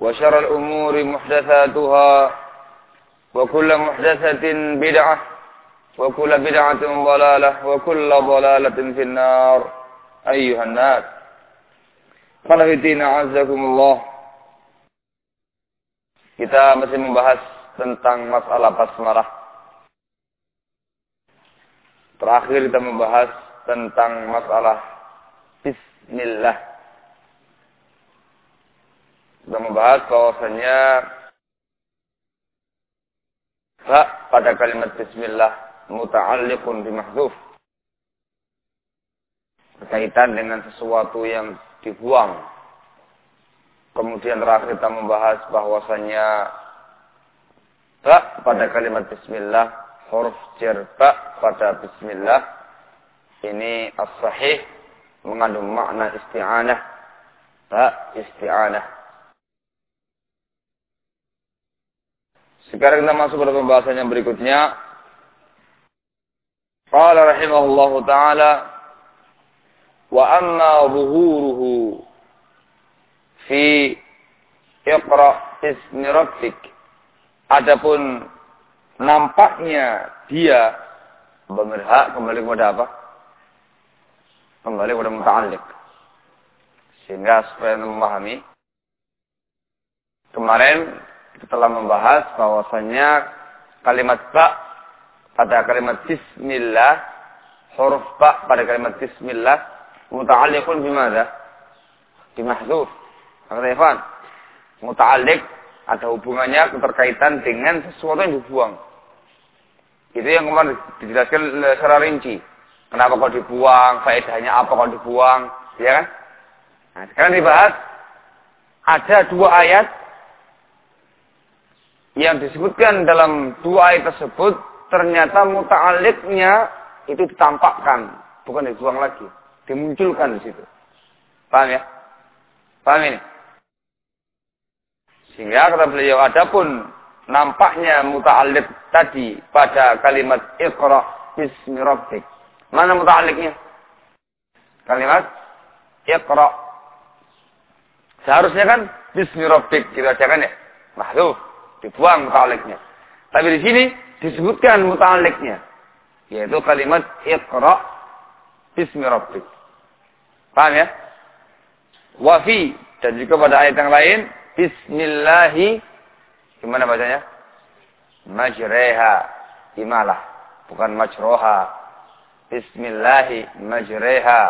وشر الأمور محدثاتها وكل محدثة بدعة وكل بدعة ضلالة وكل ضلالة في النار أيها الناس Khalafitina azakumullah. Kita masih membahas tentang masalah basmalah. Terakhir kita membahas tentang masalah bismillah. Kita membahas bahwasanya fa pada kalimat bismillah muta'alliqun bi mahdzuf. Berkaitan dengan sesuatu yang dibuang. Kemudian terakhir kita membahas bahwasanya ba pada kalimat bismillah, huruf ba pada bismillah ini as-sahih mengandung makna isti'anah. Ba isti'anah. Sekarang kita masuk pada pembahasan yang berikutnya. Qala rahimahullahu taala wa amma zuhuruhu fi iqra ismi rabbik. Adapun nampaknya dia berhak kembali kepada apa? Kembali kepada muta'alliq sehingga supaya memahami kemarin telah membahas bahwasanya kalimat ba pada kalimat bismillah huruf ba pada kalimat bismillah muta'alliqun bimada? Bimahdzuf. Kata Ikhwan, muta'alliq ada hubungannya keterkaitan dengan sesuatu yang dibuang. Itu yang kemarin dijelaskan secara rinci. Kenapa kau dibuang, faedahnya apa kau dibuang, ya kan? Nah, sekarang dibahas ada dua ayat yang disebutkan dalam dua ayat tersebut ternyata muta'alliqnya itu ditampakkan, bukan dibuang lagi dimunculkan di situ. Paham ya? Paham ini? Sehingga kata beliau adapun nampaknya muta'alliq tadi pada kalimat iqra bismi rabbik. Mana muta'alliqnya? Kalimat iqra. Seharusnya kan bismi rabbik kita ya. Mahdzuf, dibuang muta'alliqnya. Tapi di sini disebutkan muta'alliqnya yaitu kalimat iqra bismi rabbik. Paham ya? Wafi dan juga pada ayat yang lain Bismillahi gimana bacanya? Majreha imalah bukan majroha. Bismillahi majreha.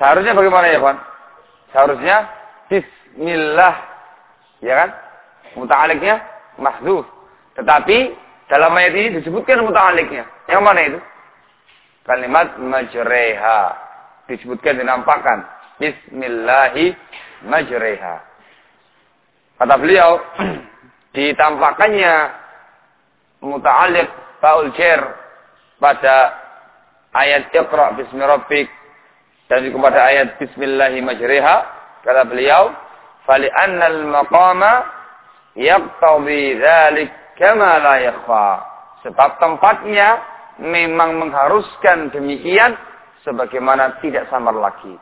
Seharusnya bagaimana ya, kawan? Seharusnya Bismillah, ya kan? Muta'aliknya mahzuf. Tetapi dalam ayat ini disebutkan muta'aliknya. Yang mana itu? kalimat majreha. Disebutkan dinampakkan. Bismillahi majreha. Kata beliau, ditampakkannya muta'alliq faul jer pada ayat Iqra bismi rabbik dan kepada ayat bismillahi majriha kata beliau fali annal maqama yaqtadi dzalik kama la yakhfa sebab tempatnya memang mengharuskan demikian sebagaimana tidak samar lagi.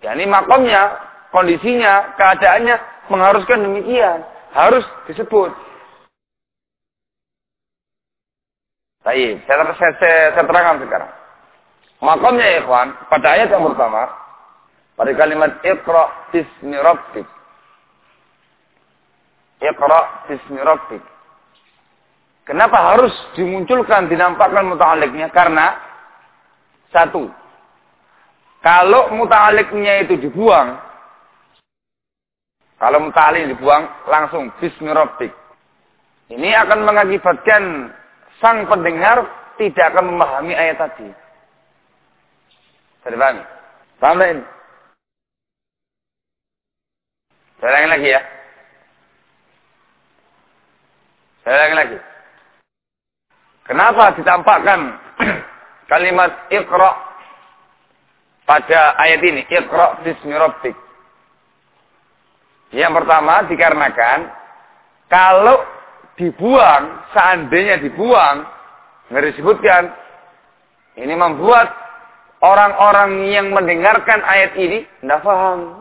Yani makomnya, kondisinya, keadaannya mengharuskan demikian. Harus disebut. Baik, saya, saya, saya, saya terangkan sekarang. Makomnya ikhwan, pada ayat yang pertama, pada kalimat Iqra bismi rabbik. Iqra bismi rabbik. Kenapa harus dimunculkan, dinampakkan muta'aliknya? Karena satu, kalau muta'aliknya itu dibuang, kalau muta'alik dibuang langsung bismi rabbik. Ini akan mengakibatkan sang pendengar tidak akan memahami ayat tadi. Sudah paham? Paham ini? Lagi ya. Saya ulangi lagi. Kenapa ditampakkan kalimat Iqra pada ayat ini? Iqra bismi. Yang pertama dikarenakan kalau dibuang, seandainya dibuang, nggak ini membuat Orang-orang yang mendengarkan ayat ini tidak paham.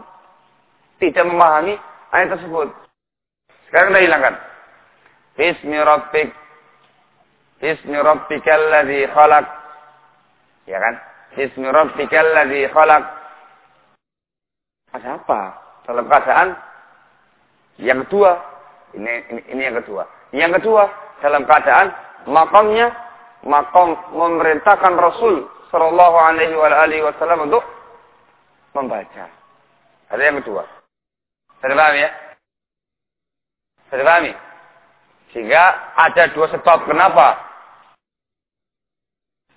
Tidak memahami ayat tersebut. Sekarang kita hilangkan. Bismi rabbik. Bismi rabbikal ladzi khalaq. Ya kan? Bismi rabbikal ladzi khalaq. Ada apa? Dalam keadaan yang kedua. Ini, ini, ini yang kedua. Yang kedua, dalam keadaan makamnya makam memerintahkan Rasul Shallallahu Alaihi Wasallam untuk membaca. Ada yang kedua. Sudah paham ya? Sudah paham ya? Sehingga ada dua sebab kenapa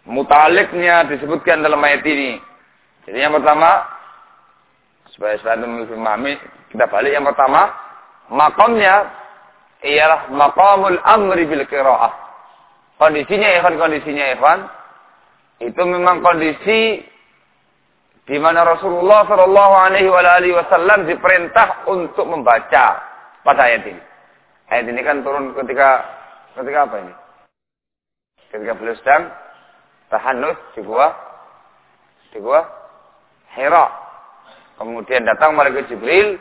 mutaliknya disebutkan dalam ayat ini. Jadi yang pertama, supaya lebih memahami, kita balik. Yang pertama, makamnya ialah makamul amri bil qiraah. Kondisinya Evan, kondisinya Evan, itu memang kondisi di mana Rasulullah Shallallahu Alaihi Wasallam diperintah untuk membaca pada ayat ini. Ayat ini kan turun ketika ketika apa ini? Ketika beliau sedang tahanus di gua di gua Hira. Kemudian datang malaikat Jibril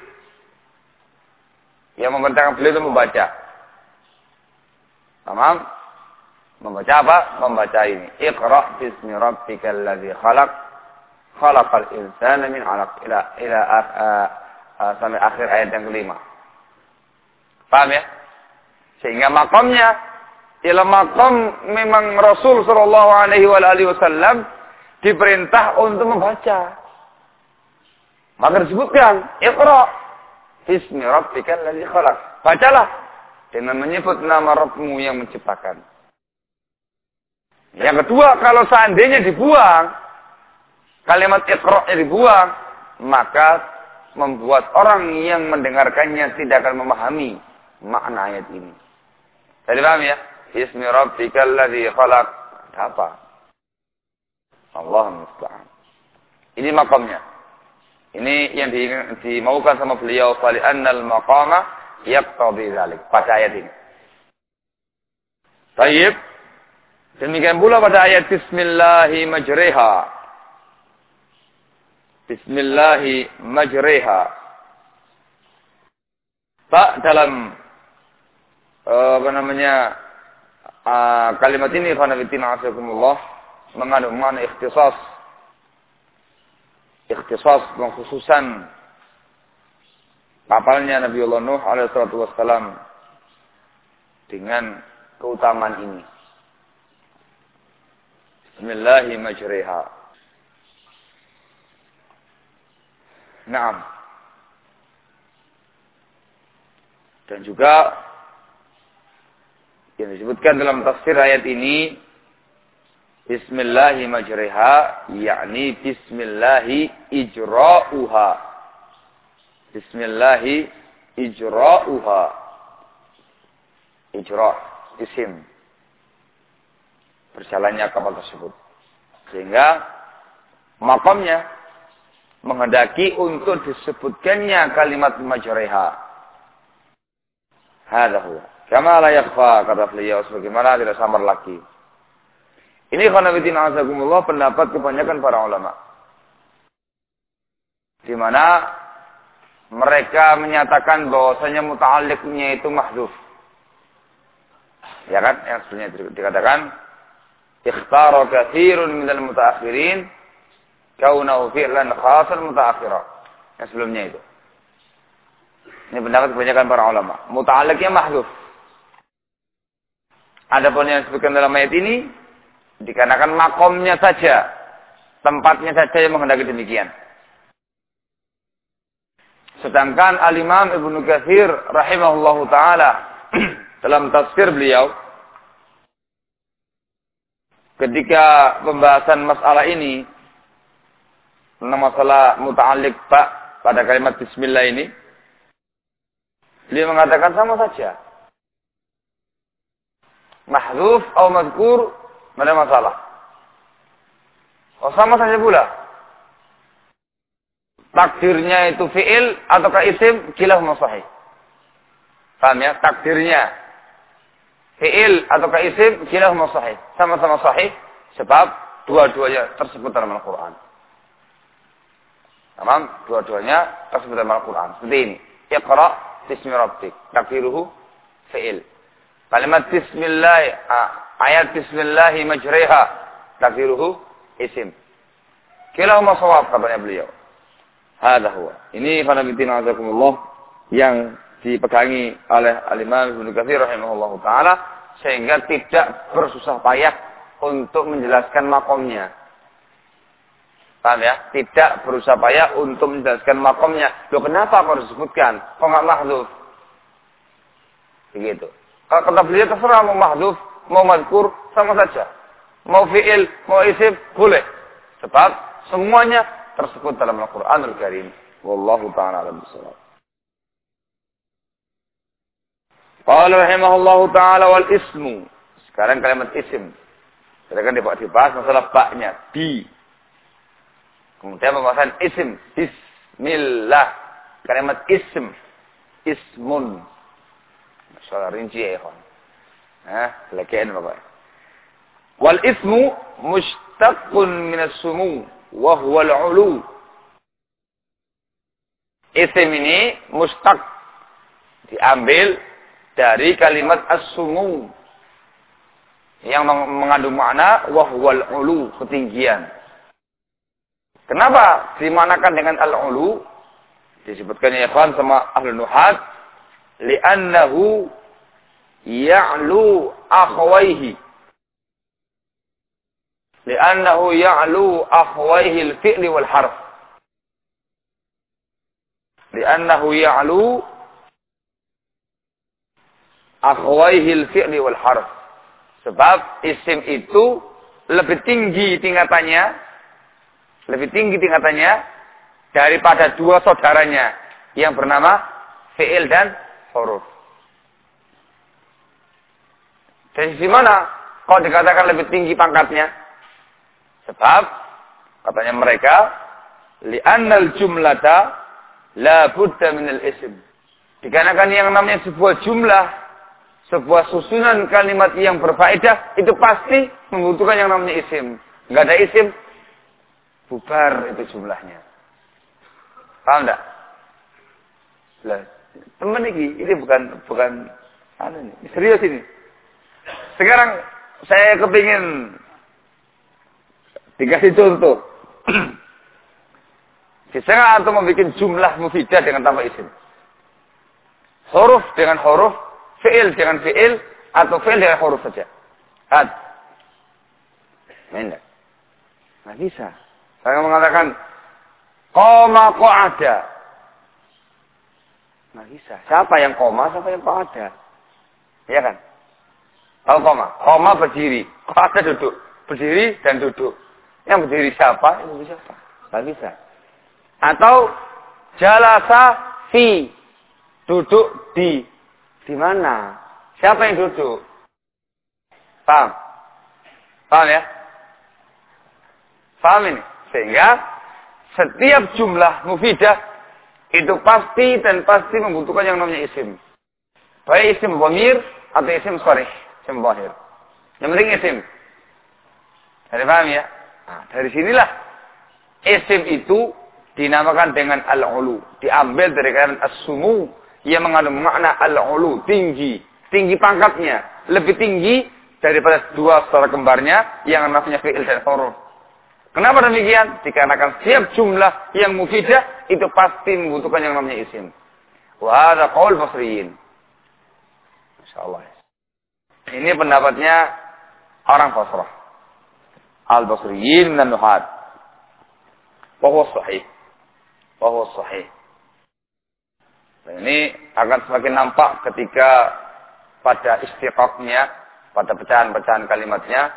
yang memerintahkan beliau untuk membaca. Tamam? Membaca apa? Membaca ini. Iqra bismi rabbikal ladzi khalaq. Khalaqal insana min 'alaq ila ila uh, uh, sampai akhir ayat yang kelima. Paham ya? Sehingga makamnya ialah makam memang Rasul sallallahu alaihi wasallam diperintah untuk membaca. Maka disebutkan, Iqra bismi rabbikal ladzi khalaq. Bacalah dengan menyebut nama Rabbmu yang menciptakan. Yang kedua, kalau seandainya dibuang, kalimat ikhro'nya dibuang, maka membuat orang yang mendengarkannya tidak akan memahami makna ayat ini. Jadi paham ya? Ismi rabbikal ladzi khalaq. Apa? Allah musta'an. Ini makamnya. Ini yang di, dimaukan sama beliau fali annal maqama yaqtadi dzalik pada ayat ini. Baik. Demikian pula pada ayat Bismillahi majreha. Bismillahi majreha. Tak dalam uh, apa namanya uh, kalimat ini khanafitina asakumullah mengandung makna ikhtisas ikhtisas khususan kapalnya Nabiullah Nuh alaihi wassalam dengan keutamaan ini. Bismillahi majriha. Naam. Dan juga yang disebutkan dalam tafsir ayat ini Bismillahi majriha, yakni Bismillahi ijra'uha. Bismillahi ijra'uha. Ijra' isim. Berjalannya kapal tersebut. Sehingga makamnya menghendaki untuk disebutkannya kalimat majriha. Hadha huwa. Kama la yakhfa kata beliau sebagaimana tidak samar lagi. Ini khanafitin azakumullah pendapat kebanyakan para ulama. Di mana mereka menyatakan bahwasanya muta'alliqnya itu mahdzuf. Ya kan? Yang sebenarnya dikatakan ikhtara katsirun minal mutaakhirin kaunahu fi'lan khasan mutaakhirah. Yang sebelumnya itu. Ini pendapat kebanyakan para ulama. Muta'alliqnya mahdzuf. Adapun yang disebutkan dalam ayat ini Dikarenakan makomnya saja, tempatnya saja yang menghendaki demikian. Sedangkan Al-Imam Ibnu Katsir rahimahullahu taala dalam tafsir beliau ketika pembahasan masalah ini tentang masalah muta'alliq Pak pada kalimat bismillah ini beliau mengatakan sama saja mahdzuf atau mazkur Mana masalah. Oh sama saja pula. Takdirnya itu fi'il ataukah isim kilah sahih. Paham ya? Takdirnya fi'il ataukah isim kilah sahih. Sama-sama sahih sebab dua-duanya tersebut dalam Al-Qur'an. Tamam? Dua-duanya tersebut dalam Al-Qur'an. Seperti ini. Iqra bismi rabbik. Takdiruhu fi'il. Kalimat bismillah Ayat bismillahi majriha. Takdiruhu isim. Kilahuma sawab katanya beliau. Hada huwa. Ini fanabitina azakumullah yang dipegangi oleh Al-Imam Ibnu Katsir rahimahullah taala sehingga tidak bersusah payah untuk menjelaskan makomnya. Paham ya? Tidak berusaha payah untuk menjelaskan makomnya. Loh kenapa kok disebutkan? Kok nggak mahdhuf? Begitu. Kalau kata beliau terserah mau mahdhuf, mau madkur, sama saja. Mau fi'il, mau isim, boleh. Sebab semuanya tersebut dalam Al-Quranul Karim. Wallahu ta'ala alam bisawab. Qala rahimahullahu ta'ala wal ismu. Sekarang kalimat isim. Kita kan dibahas masalah baknya. Bi. Kemudian pembahasan isim. Bismillah. Kalimat isim. Ismun. Masalah rinci ya ikhwan. Hah, kelekean Bapak. Wal ismu mustaqqun min as-sumu wa huwa al-ulu. Isim ini mustaq diambil dari kalimat as-sumu yang mengandung makna wa huwa al-ulu, ketinggian. Kenapa dimanakan dengan al-ulu? Disebutkan ya sama ahli nuhat li'annahu ya'lu akhwaihi. Li'annahu ya'lu akhwaihi al-fi'li wal harf li'annahu ya'lu akhwaihi al-fi'li wal harf sebab isim itu lebih tinggi tingkatannya lebih tinggi tingkatannya daripada dua saudaranya yang bernama fi'il dan huruf dari sisi mana kok dikatakan lebih tinggi pangkatnya? Sebab katanya mereka li'annal jumlata la budda minal ism. Dikarenakan yang namanya sebuah jumlah, sebuah susunan kalimat yang berfaedah itu pasti membutuhkan yang namanya isim. Enggak ada isim, bubar itu jumlahnya. Paham enggak? Lah, teman ini, ini bukan bukan anu ini, serius ini. Sekarang saya kepingin dikasih contoh. Misalnya atau membuat jumlah mufidah dengan tanpa isim. Huruf dengan huruf, fi'il dengan fi'il, atau fi'il dengan huruf saja. Had. Tidak. Nggak bisa. Saya mengatakan, koma kok ada. Nggak bisa. Siapa yang koma, siapa yang ada. Iya kan? Tahu koma? Koma berdiri. Ada duduk? berdiri dan duduk. Yang berdiri siapa? Itu siapa? Tidak bisa. Atau jalasa fi. Duduk di. Di mana? Siapa yang duduk? Paham? Paham ya? Paham ini? Sehingga setiap jumlah mufidah itu pasti dan pasti membutuhkan yang namanya isim. Baik isim bomir atau isim sorry. Isim bohir. Yang penting isim. Jadi paham ya? Nah, dari sinilah isim itu dinamakan dengan al-ulu. Diambil dari kata as-sumu yang mengandung makna al-ulu, tinggi. Tinggi pangkatnya. Lebih tinggi daripada dua saudara kembarnya yang namanya fi'il dan huruf. Kenapa demikian? Dikarenakan setiap jumlah yang mufidah itu pasti membutuhkan yang namanya isim. Wa qaul basriyin. Masyaallah. Ini pendapatnya orang Basrah. Al-Basriyin dan Nuhad. Bahwa sahih. Bahwa sahih. Dan ini akan semakin nampak ketika pada istiqaqnya, pada pecahan-pecahan kalimatnya,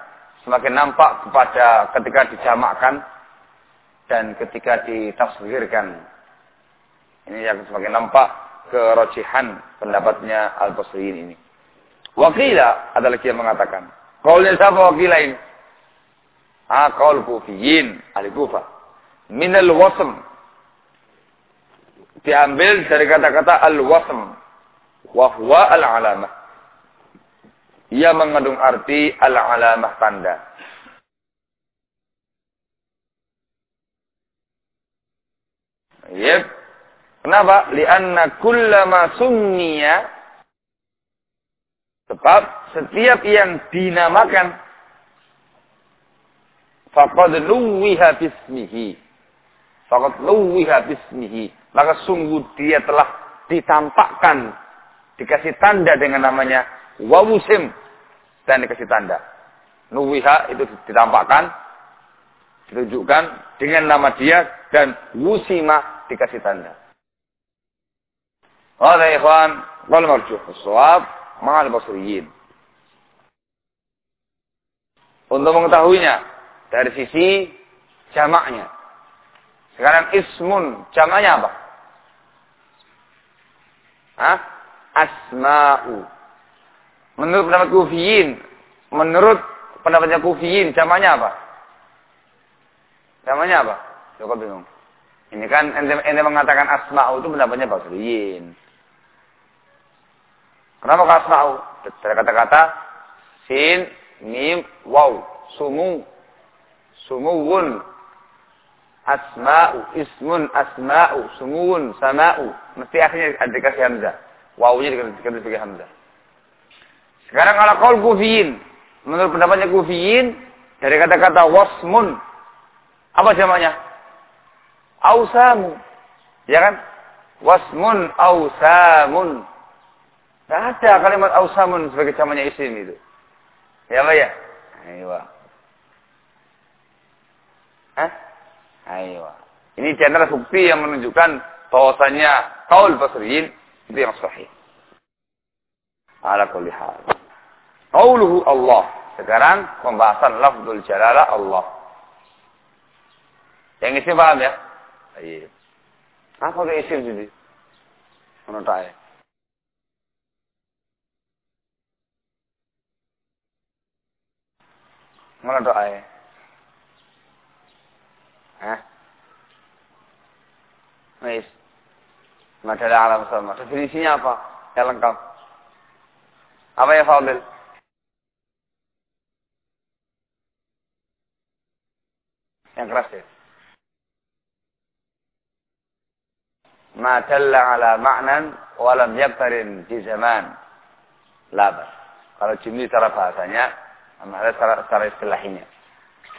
semakin nampak kepada ketika dijamakkan dan ketika ditafsirkan. Ini yang semakin nampak kerojihan pendapatnya Al-Basriyin ini. Wakila ada lagi yang mengatakan. Kaulnya siapa wakila ini? Ah, kaul kufiyin, ahli kufah. Minal wasm. Diambil dari kata-kata al-wasm. Wahwa al-alamah. Ia mengandung arti al-alamah tanda. Yep. Kenapa? Lianna kullama summiya. Sebab setiap yang dinamakan faqad luwiha bismihi. Faqad luwiha bismihi. Maka sungguh dia telah ditampakkan, dikasih tanda dengan namanya wawusim dan dikasih tanda. Nuwiha itu ditampakkan, ditunjukkan dengan nama dia dan wusima dikasih tanda. Wahai ikhwan, wal marjuh as-shawab ma'al basriyin. Untuk mengetahuinya dari sisi jamaknya. Sekarang ismun, jamaknya apa? Hah? Asma'u. Menurut pendapat kufiyin, menurut pendapatnya kufiyin, jamaknya apa? Jamaknya apa? Cukup bingung. Ini kan ente, mengatakan asma'u itu pendapatnya basriyin. Kenapa asma'u? Dari kata-kata sin, mim, waw, sumu, sumuwun, asma'u, ismun, asma'u, sumuwun, sama'u. Mesti akhirnya dikasih hamzah. Wawnya dikasih hamzah. Sekarang kalau kau kufiyin. Menurut pendapatnya kufiyin. Dari kata-kata wasmun. Apa jamaknya? Ausamu. Ya kan? Wasmun ausamun. Tidak ada kalimat ausamun sebagai jamaknya isim itu. Ya apa ya? Ayo. Hah? Ayo. Ini channel bukti yang menunjukkan bahwasanya kaul basriyin itu yang sahih. Ala kulli hal. Qauluhu Allah. Sekarang pembahasan lafzul jalalah Allah. Yang isi paham ya? Iya. Apa ke isim sini? Menurut saya. Mana doa ya? Hah? Wis. Madalah alam sama. Definisinya apa? Yang lengkap. Apa ya Fadil? Yang keras ya. Ma dalla ala ma'nan wa lam yaktarin di zaman. Laba. Kalau jumlah secara bahasanya, ada secara, secara istilahnya.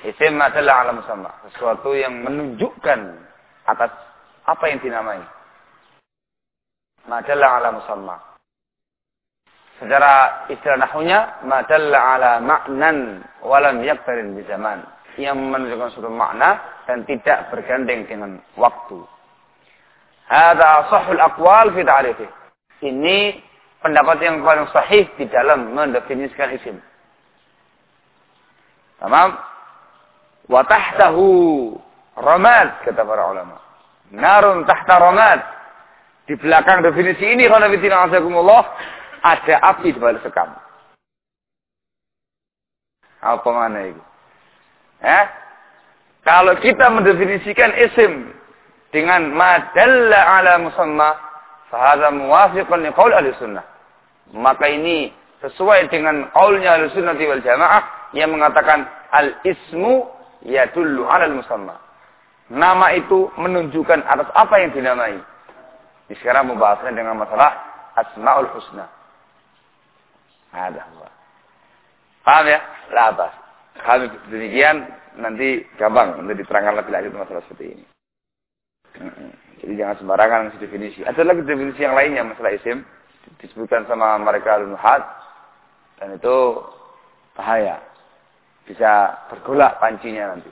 Isim ma dalla ala musamma. Sesuatu yang menunjukkan atas apa yang dinamai. Ma dalla ala musamma. Secara istilah nahunya, ma dalla ala ma'nan wa lam yaktarin di zaman yang menunjukkan suatu makna dan tidak bergandeng dengan waktu. Ada sahul akwal fi ta'rifi. Ini pendapat yang paling sahih di dalam mendefinisikan isim. Tamam? Wa tahtahu ramad kata para ulama. Narun tahta ramad. Di belakang definisi ini kalau azakumullah ada api di balik sekam. Apa mana itu? Eh? Kalau kita mendefinisikan isim dengan madalla ala musamma, fahadha muwafiqan li qaul ahli sunnah. Maka ini sesuai dengan qaulnya ahli sunnah wal jamaah yang mengatakan al-ismu yadullu ala musamma. Nama itu menunjukkan atas apa yang dinamai. Ini sekarang membahasnya dengan masalah Asma'ul Husna. Ada. Paham ya? Labas. Kalau demikian nanti gampang untuk diterangkan lebih lanjut masalah seperti ini. Jadi jangan sembarangan definisi. Ada lagi definisi yang lainnya masalah isim disebutkan sama mereka al-muhad dan itu bahaya. Bisa bergolak pancinya nanti.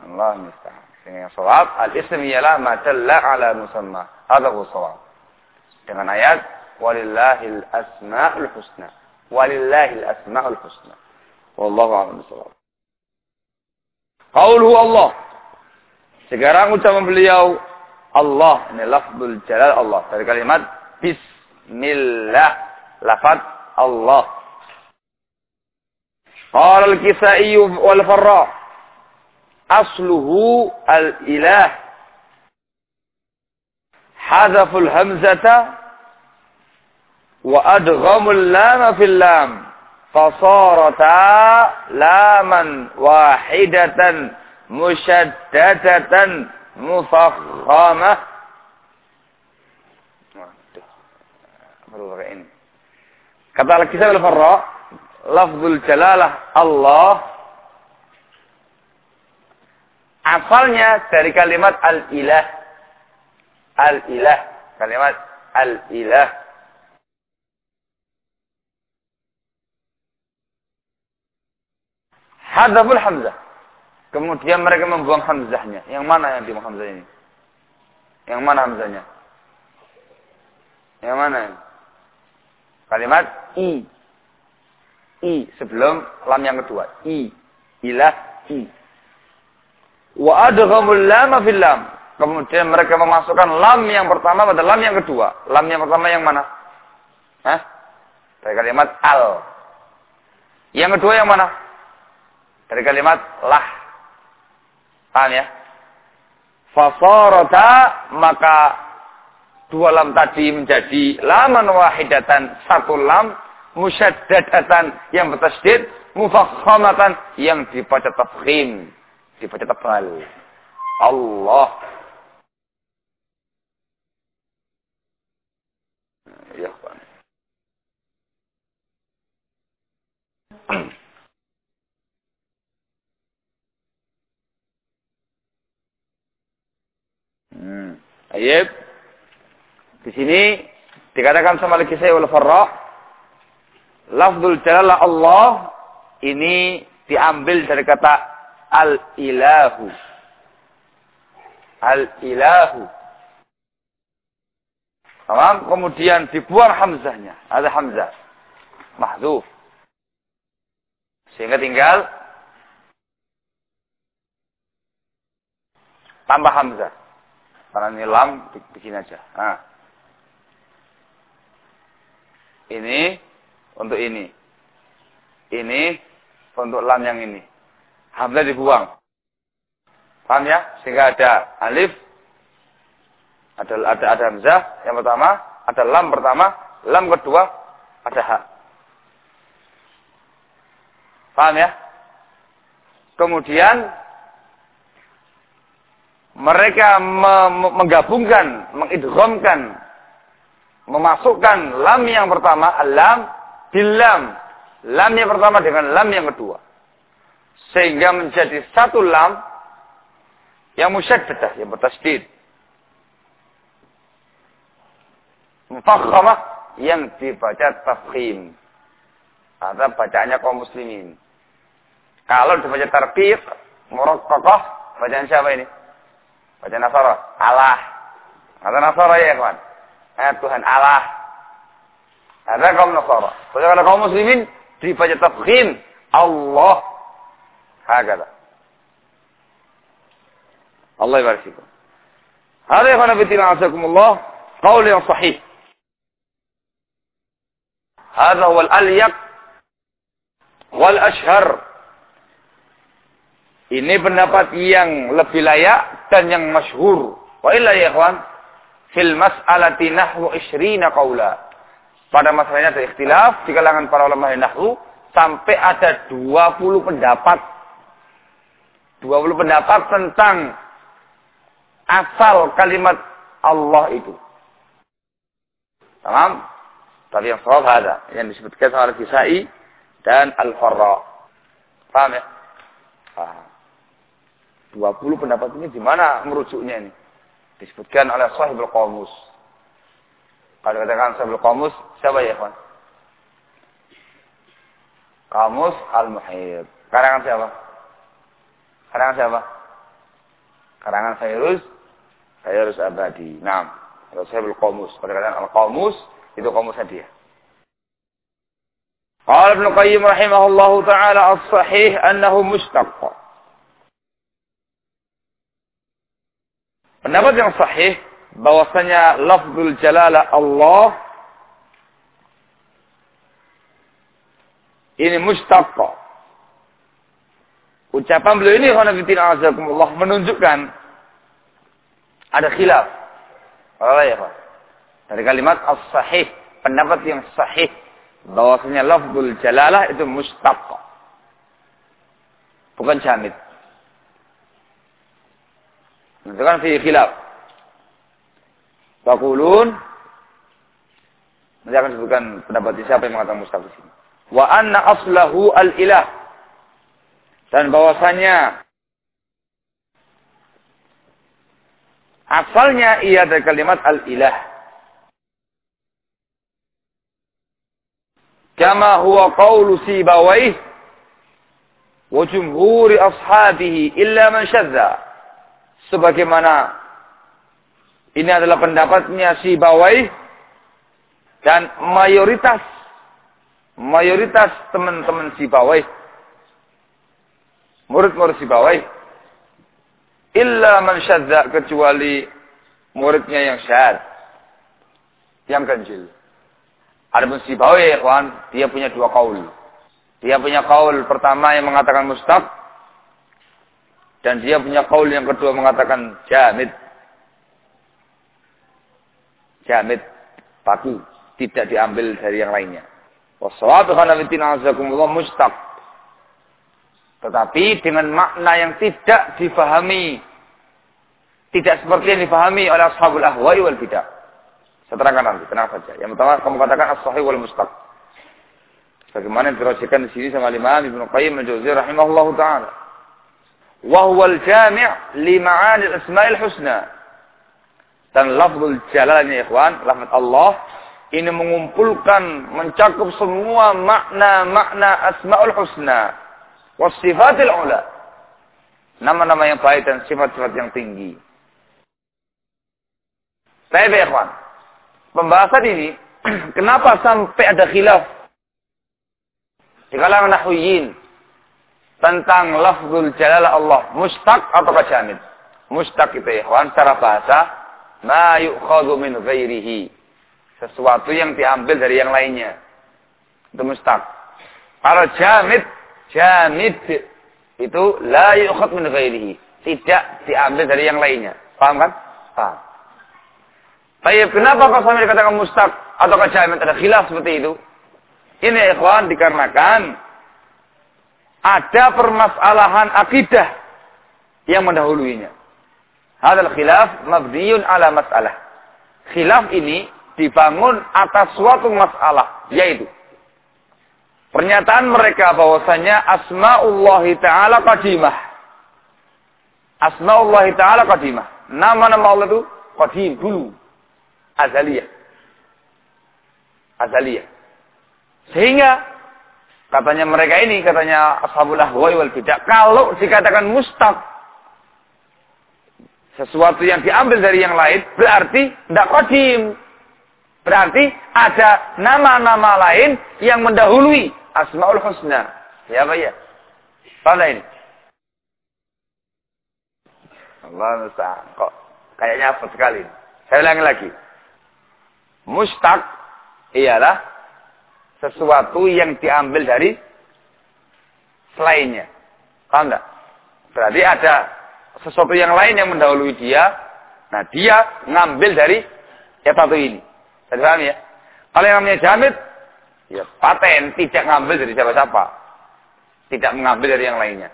Allah mustahil. Dengan sholat, al-ism ialah madalla ala musamma. Hadha huwa Dengan ayat walillahil asma'ul husna. Walillahil asma'ul husna. Wallahu a'lam bishawab. Qauluhu Allah. Sekarang ucapan beliau Allah. Ini lafzul jalal Allah. Dari kalimat bismillah. Lafaz Allah. Qala al-Kisai wal Farra asluhu al-ilah. Hadaful hamzata wa adghamul lama fil lam fasarata laman wahidatan musyaddadatan mufakhamah kata al-kisah al-farra lafzul jalalah Allah Asalnya dari kalimat al-ilah. Al-ilah. Kalimat al-ilah. Hadabul hamzah. Kemudian mereka membuang hamzahnya. Yang mana yang dibuang hamzah ini? Yang mana hamzahnya? Yang mana? Kalimat i. I sebelum lam yang kedua. I. Ilah i. Wa adghamul lama fil lam. Kemudian mereka memasukkan lam yang pertama pada lam yang kedua. Lam yang pertama yang mana? Hah? Dari kalimat al. Yang kedua yang mana? Dari kalimat lah. Paham ya? Fasarata maka dua lam tadi menjadi laman wahidatan satu lam musyaddadatan yang bertasydid mufakhamatan yang dibaca tafkhim dibaca tebal. Allah. Ya, Pak. Hmm. Ayib. Di sini dikatakan sama lagi saya wal farra lafzul jalalah Allah ini diambil dari kata al-ilahu. Al-ilahu. Tamam? Kemudian dibuang hamzahnya. Ada hamzah. Mahduf. Sehingga tinggal tambah hamzah. Karena ini lam, bikin aja. Nah. Ini untuk ini. Ini untuk lam yang ini. Hamzah dibuang. Paham ya? Sehingga ada alif, ada ada ada hamzah yang pertama, ada lam pertama, lam kedua, ada ha. Paham ya? Kemudian mereka me menggabungkan, mengidghamkan, memasukkan lam yang pertama, lam bilam. Lam yang pertama dengan lam yang kedua. Sehingga menjadi satu lam yang musyaddadah, yang bertasdid. Mufakhamah yang dibaca tafkhim. Ada bacaannya kaum muslimin. Kalau dibaca tarqiq, muraqqaqah, bacaan siapa ini? Bacaan Nasara. Allah. Ada Nasara ya, kawan. Eh, Tuhan Allah. Ada kaum Nasara. Kalau kaum muslimin dibaca tafkhim, Allah Hakata. Allah يبارك فيكم. هذا يا اخوانا في عزكم الله قول صحيح. هذا هو الأليق والأشهر. Ini pendapat yang lebih layak dan yang masyhur. Wa illa ya ikhwan, fil mas'alati nahwu isyrina qawla. Pada masalahnya ada ikhtilaf di kalangan para ulama nahwu sampai ada 20 pendapat. 20 pendapat tentang asal kalimat Allah itu. Paham? Tapi yang sahab ada. Yang disebutkan oleh Kisai dan Al-Farra. Paham ya? Paham. 20 pendapat ini di mana merujuknya ini? Disebutkan oleh Sahibul Qamus. Kalau katakan Sahibul Qamus, siapa ya, kawan? Kamus Al-Muhid. Karangan siapa? Karangan siapa? Karangan Sayrus Sayrus Abadi. Nah, kalau Sahibul Qamus. Kalau katakan Al-Qamus, itu qamusnya dia. Qala Ibn Qayyim rahimahullahu taala as-sahih annahu mushtaq. Pendapat yang sahih bahwasanya lafzul jalalah Allah ini mustaq. Ucapan beliau ini azakumullah menunjukkan ada khilaf. Allah. Dari kalimat as-sahih, pendapat yang sahih bahwasanya lafzul jalalah itu mustaq. Bukan jamid. Itu kan fi khilaf. Fakulun Nanti akan sebutkan pendapat siapa yang mengatakan mustahil di sini. Wa anna aslahu al-ilah. Dan bahwasanya asalnya ia dari kalimat al-ilah. Kama huwa qawlu sibawaih wa jumhuri ashabihi illa man syadza sebagaimana ini adalah pendapatnya si Bawai dan mayoritas mayoritas teman-teman si Bawai murid-murid si Bawai illa man syadza kecuali muridnya yang syad yang ganjil. Adapun si Bawai ikhwan dia punya dua kaul. Dia punya kaul pertama yang mengatakan mustaq dan dia punya kaul yang kedua mengatakan jamid. Jamid, paku, tidak diambil dari yang lainnya. Mustaq. Tetapi dengan makna yang tidak difahami. Tidak seperti yang difahami oleh ashabul ahwai wal bidah. Saya terangkan nanti, tenang saja. Yang pertama kamu katakan as-sahih wal mustaq. Bagaimana yang dirajikan di sini sama Imam Ibnu Qayyim al-Jauziyah rahimahullahu taala. وهو الجامع لمعاني الأسماء الحسنى dan lafzul jalalnya ikhwan lafaz Allah ini mengumpulkan mencakup semua makna-makna asmaul husna wasifatil ula nama-nama yang baik dan sifat-sifat yang tinggi Baik, ikhwan pembahasan ini kenapa sampai ada khilaf di kalangan nahwiyin tentang lafzul jalala Allah mustaq atau jamid. Mustaq itu ya secara bahasa ma yu'khadhu min ghairihi. Sesuatu yang diambil dari yang lainnya. Itu mustaq. Kalau jamid, jamid itu la yu'khadhu min ghairihi. Tidak diambil dari yang lainnya. Paham kan? Paham. Tapi kenapa kau sampai dikatakan mustaq atau jamid? Ada khilaf seperti itu. Ini ikhwan dikarenakan ada permasalahan akidah yang mendahuluinya. Hadal khilaf mabdiyun ala masalah. Khilaf ini dibangun atas suatu masalah, yaitu pernyataan mereka bahwasanya asmaullah taala qadimah. Asmaullah taala qadimah. Nama-nama Allah itu qadim dulu. Azaliyah. Azaliyah. Sehingga Katanya mereka ini, katanya ashabul ahwai wal bidah. Kalau dikatakan mustaq, sesuatu yang diambil dari yang lain, berarti tidak kodim. Berarti ada nama-nama lain yang mendahului Asmaul Husna. Ya apa ya? Pada ini. Allah musta'an. Kok kayaknya apa sekali. Saya ulangi lagi. Mustaq ialah sesuatu yang diambil dari selainnya. Paham enggak? Berarti ada sesuatu yang lain yang mendahului dia. Nah, dia ngambil dari yang satu ini. Saya paham ya? Kalau yang namanya jamit, ya paten, tidak ngambil dari siapa-siapa. Tidak mengambil dari yang lainnya.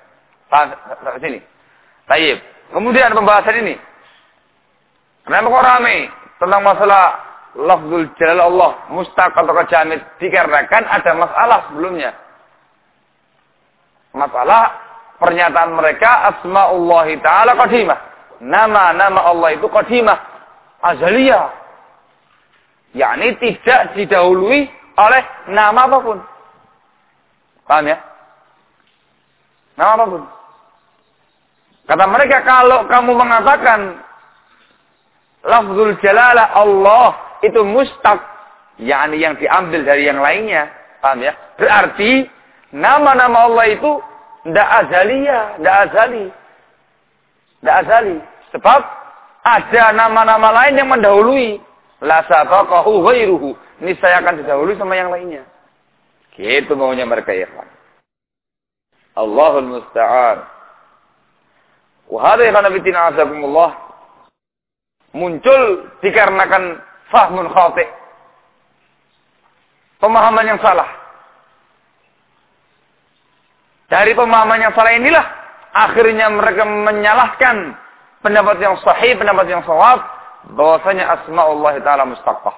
Paham sampai sini? Taib. Kemudian pembahasan ini. Kenapa kok rame tentang masalah lafzul jalal Allah mustaq atau jamit dikarenakan ada masalah sebelumnya. Masalah pernyataan mereka asmaullah taala qadimah. Nama-nama Allah itu qadimah, azaliyah yakni tidak didahului oleh nama apa pun. Paham ya? Nama apa pun. Kata mereka kalau kamu mengatakan lafzul jalalah Allah itu mustaq, yakni yang diambil dari yang lainnya. Paham ya? Berarti nama-nama Allah itu tidak azaliyah, tidak azali. Tidak azali. Sebab ada nama-nama lain yang mendahului La sabaqahu ghairuhu. Saya akan didahului sama yang lainnya. Gitu maunya mereka ya Allahul musta'an. Wahada ya kanabitina azakumullah. Muncul dikarenakan fahmun khati. Pemahaman yang salah. Dari pemahaman yang salah inilah akhirnya mereka menyalahkan pendapat yang sahih, pendapat yang sawab bahwasanya asmaullah taala mustaqah.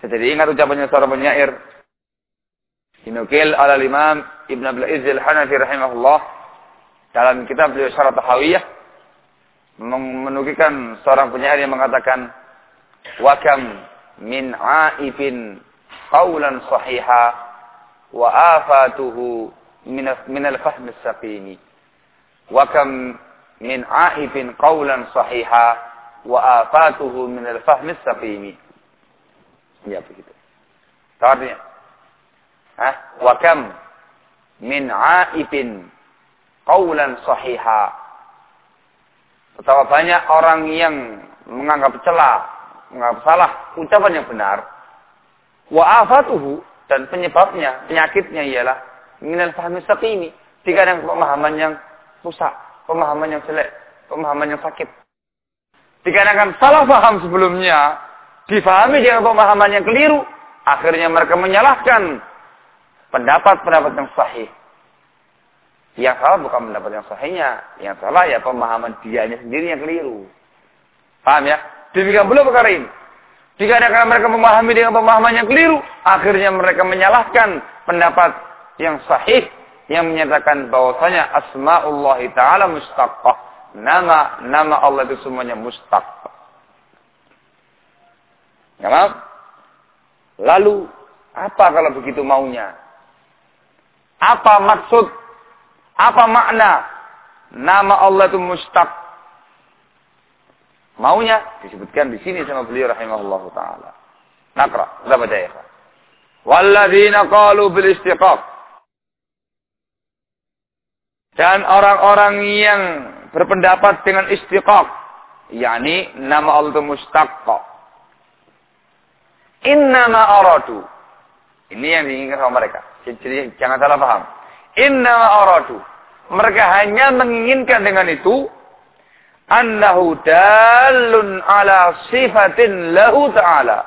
Saya jadi ingat ucapannya seorang penyair dinukil oleh Imam Ibn Abdul Izz Al-Hanafi rahimahullah dalam kitab beliau Syarat Tahawiyah menukilkan seorang penyair yang mengatakan wa kam min aifin qawlan sahiha wa afatuhu min al-fahm as-saqimi wa kam min aibin qawlan sahiha wa afatuhu min al-fahmi saqimi. Ya begitu. Artinya, Hah? Wa kam min aibin qawlan sahiha. Betapa banyak orang yang menganggap celah, menganggap salah ucapan yang benar. Wa afatuhu dan penyebabnya, penyakitnya ialah minal fahmi saqimi. Ada pemahaman yang rusak pemahaman yang jelek, pemahaman yang sakit. Dikarenakan salah paham sebelumnya, difahami dengan pemahaman yang keliru, akhirnya mereka menyalahkan pendapat-pendapat yang sahih. Yang salah bukan pendapat yang sahihnya, yang salah ya pemahaman dianya sendiri yang keliru. Paham ya? Demikian pula perkara ini. Dikarenakan mereka memahami dengan pemahaman yang keliru, akhirnya mereka menyalahkan pendapat yang sahih yang menyatakan bahwasanya asmaullah taala mustaqah. Nama nama Allah itu semuanya mustaq. Ya, Lalu apa kalau begitu maunya? Apa maksud? Apa makna nama Allah itu mustaq? Maunya disebutkan di sini sama beliau rahimahullah taala. Nakra, kita baca ya. Walladzina qalu bil istiqaq dan orang-orang yang berpendapat dengan istiqaq, yakni nama Allah itu mustaqqa. Innama aradu. Ini yang diinginkan sama mereka. Jadi jangan salah paham. Innama aradu. Mereka hanya menginginkan dengan itu annahu dalun ala sifatin lahu ta'ala.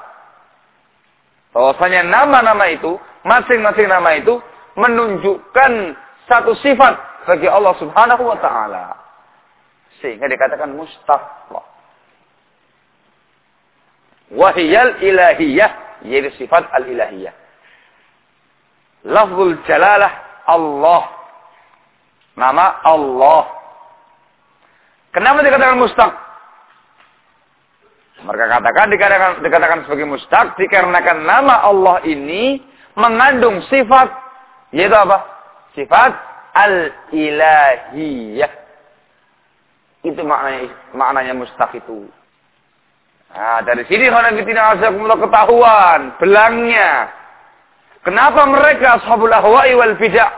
Bahwasanya nama-nama itu, masing-masing nama itu menunjukkan satu sifat bagi Allah Subhanahu wa taala. Sehingga dikatakan mustaqbal. Wahiyal ilahiyah yaitu sifat al-ilahiyah. Lafzul jalalah Allah. Nama Allah. Kenapa dikatakan mustaq? Mereka katakan dikatakan dikatakan sebagai mustaq dikarenakan nama Allah ini mengandung sifat yaitu apa? Sifat al-ilahiyah. Itu maknanya maknanya mustaq itu. Nah, dari sini khonafidina azakumullah ketahuan belangnya. Kenapa mereka ashabul ahwa'i wal bidah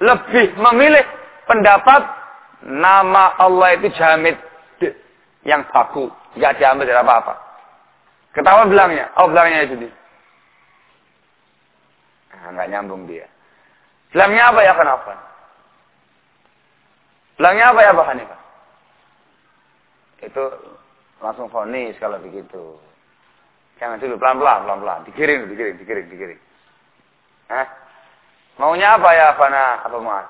lebih memilih pendapat nama Allah itu jamid yang baku, nggak diambil dari apa-apa. Ketahuan belangnya, oh belangnya itu dia. Nah, nggak nyambung dia. Belangnya apa ya kenapa? Belangnya apa ya bahan Hanifah? Itu langsung fonis kalau begitu. Jangan dulu pelan-pelan, pelan-pelan. Dikiring, dikiring, dikiring, dikiring. Hah? Maunya apa ya Fana? Apa Mu'ad?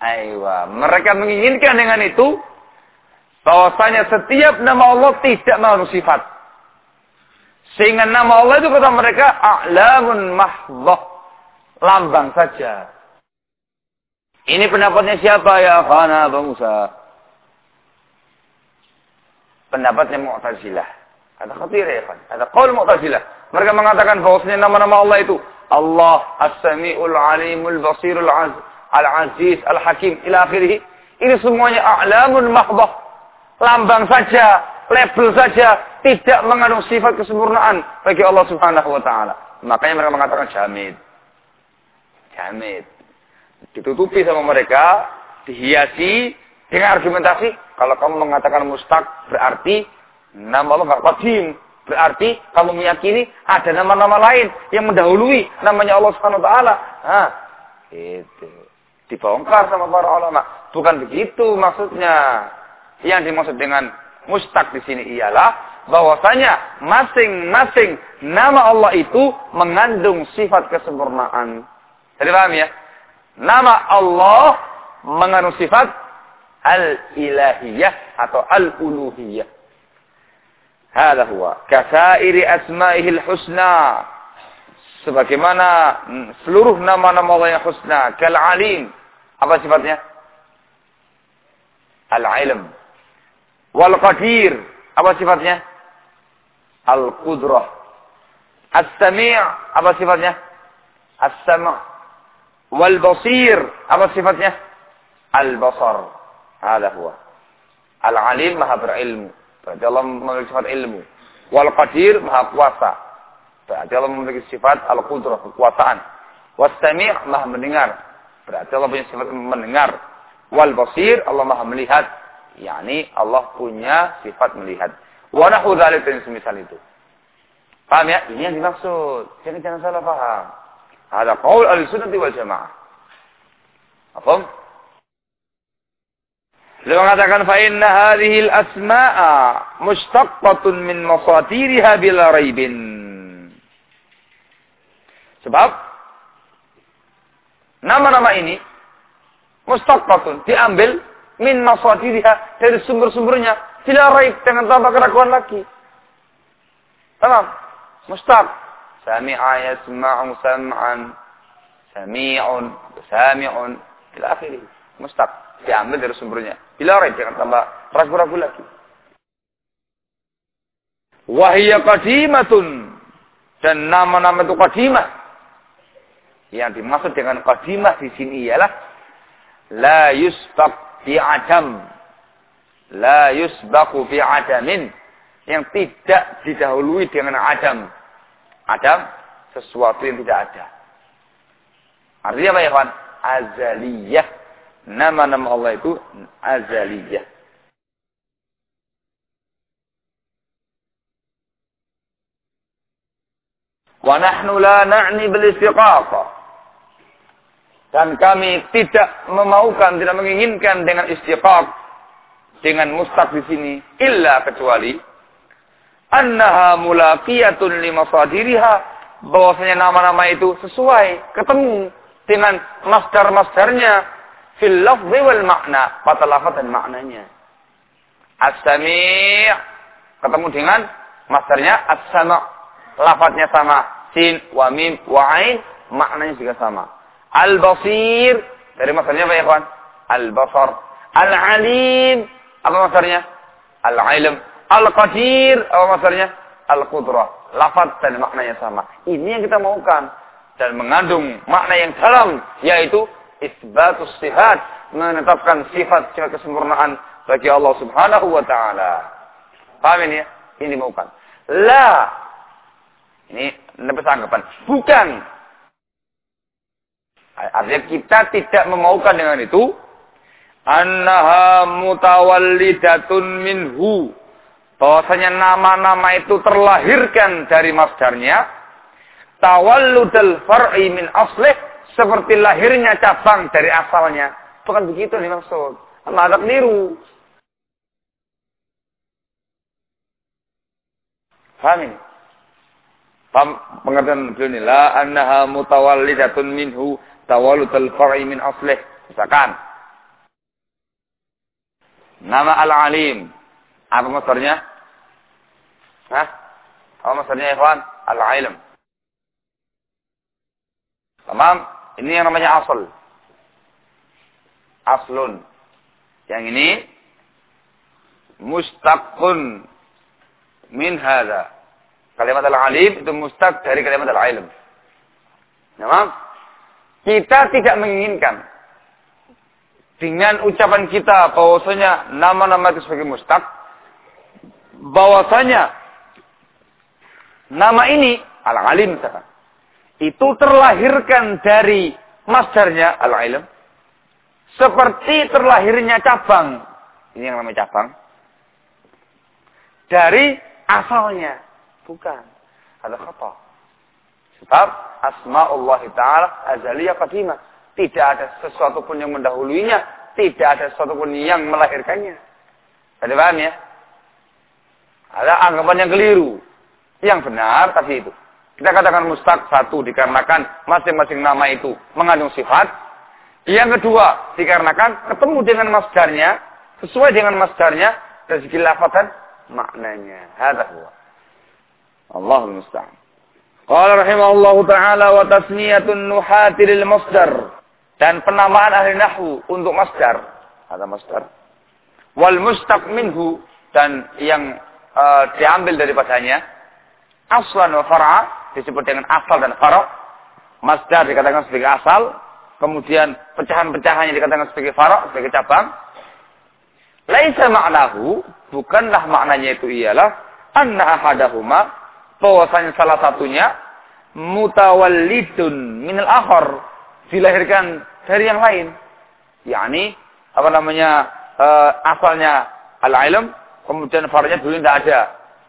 Aywa. Mereka menginginkan dengan itu bahwasanya setiap nama Allah tidak mengandung sifat. Sehingga nama Allah itu kata mereka a'lamun mahdhah. Lambang saja. Ini pendapatnya siapa ya Fana Bang Musa? Pendapatnya Mu'tazilah. Ada khatir ya kan? Ada qaul Mu'tazilah. Mereka mengatakan bahwasanya nama-nama Allah itu Allah As-Sami'ul Alimul Basirul Al-Aziz Al-Hakim ila akhirih. Ini semuanya a'lamun mahdhah. Lambang saja, label saja, tidak mengandung sifat kesempurnaan bagi Allah Subhanahu wa taala. Makanya mereka mengatakan jamid. Jamid ditutupi sama mereka, dihiasi dengan argumentasi, kalau kamu mengatakan mustaq berarti nama Allah nggak qadim. Berarti kamu meyakini ada nama-nama lain yang mendahului namanya Allah Subhanahu wa taala. Nah, itu. Dibongkar sama para ulama. Bukan begitu maksudnya. Yang dimaksud dengan mustaq di sini ialah bahwasanya masing-masing nama Allah itu mengandung sifat kesempurnaan. Jadi paham ya? nama Allah mengandung sifat al-ilahiyah atau al-uluhiyah. Hada huwa. Kasairi asma'ihil husna. Sebagaimana seluruh nama-nama Allah yang husna. Kal-alim. Apa sifatnya? Al-ilm. Wal-qadir. Apa sifatnya? Al-qudrah. As-sami' apa sifatnya? As-sam' wal basir apa sifatnya al basar ada huwa. Al alim maha berilmu. Berarti Allah memiliki sifat ilmu. Wal qadir maha kuasa. Berarti Allah memiliki sifat al qudrah kekuasaan. Was sami' maha mendengar. Berarti Allah punya sifat mendengar. Wal basir Allah maha melihat. Yakni Allah punya sifat melihat. Wa nahu dzalik dan semisal itu. Paham ya? Ini yang dimaksud. Jangan jangan salah paham. Ada qaul al-sunnah wal jamaah. Apa? Beliau mengatakan fa inna hadhihi al-asma'a mushtaqqatun min masatiriha bila raibin. Sebab nama-nama ini mustaqqatun diambil min masatiriha dari sumber-sumbernya tidak raib dengan tanpa keraguan lagi. Tamam. Mustaq. Sami'a yasma'u sam'an. Sami'un. Sami'un. Ila akhirih. Mustaq diambil dari sumbernya. Bila raib jangan tambah ragu-ragu lagi. Wahia qadimatun. Dan nama-nama itu qadimah. Yang dimaksud dengan qadimah di sini ialah la yusbaq bi adam. La yusbaqu bi adamin. Yang tidak didahului dengan adam. Ada sesuatu yang tidak ada. Artinya apa ya kawan? Azaliyah. Nama-nama Allah itu azaliyah. Wa nahnu la na'ni bil Dan kami tidak memaukan, tidak menginginkan dengan istiqaq dengan mustaq di sini illa kecuali annaha mulaqiyatun limasadiriha bahwasanya nama-nama itu sesuai ketemu dengan masdar-masdarnya fil lafzi wal makna. Pada lafaz dan maknanya. As-sami' ketemu dengan masdarnya as-sama' lafaznya sama. Sin wa mim wa ain. Maknanya juga sama. Al-basir. Dari masdarnya apa ya kawan? Al-basar. Al-alim. Apa masdarnya al-ilm. Al-Qadir, apa maksudnya? Al-Qudrah. Lafaz dan maknanya sama. Ini yang kita maukan. Dan mengandung makna yang dalam. Yaitu isbatus sifat. Menetapkan sifat-sifat kesempurnaan bagi Allah subhanahu wa ta'ala. Paham ini ya? Ini maukan. La. Ini lebih anggapan. Bukan. Artinya kita tidak memaukan dengan itu. Annaha mutawallidatun minhu. Bahwasanya nama-nama itu terlahirkan dari masdarnya. Tawalludal far'i min aslih. Seperti lahirnya cabang dari asalnya. Bukan begitu yang dimaksud. Maka keliru. Paham ini? Paham pengertian beliau ini? La annaha mutawallidatun minhu tawallutul far'i min aslih. Misalkan. Nama Al-Alim. Apa maksudnya? Hah? Apa maksudnya ikhwan? Al-Ilm. Tamam? Ini yang namanya asal. Aslun. Yang ini mustaqun min hadha. Kalimat al-alim itu mustaq dari kalimat al-ilm. Namam? Kita tidak menginginkan dengan ucapan kita bahwasanya nama-nama itu sebagai mustaq bahwasanya nama ini al-alim misalkan itu terlahirkan dari masdarnya al-ilm seperti terlahirnya cabang ini yang namanya cabang dari asalnya. Bukan. Ada kata. Sebab asma'ullah ta'ala azaliyah qadimah. Tidak ada sesuatu pun yang mendahuluinya. Tidak ada sesuatu pun yang melahirkannya. Ada paham ya? Ada anggapan yang keliru. Yang benar tadi itu. Kita katakan mustaq satu dikarenakan masing-masing nama itu mengandung sifat. Yang kedua dikarenakan ketemu dengan masdarnya, sesuai dengan masdarnya dari segi lafatan maknanya. Hada huwa. Allahul musta'an. Qala rahimahullahu taala wa tasniyatun nuhati lil masdar dan penamaan ahli nahwu untuk masdar. Ada masdar. Wal mustaq minhu dan yang uh, diambil daripadanya aslan wa far'a disebut dengan asal dan fara'. Masdar dikatakan sebagai asal, kemudian pecahan-pecahannya dikatakan sebagai fara', sebagai cabang. Laisa ma'nahu bukanlah maknanya itu ialah anna ahadahuma bahwasanya salah satunya mutawallidun minal akhar dilahirkan dari yang lain yakni apa namanya uh, asalnya al-ilm kemudian faranya dulu tidak ada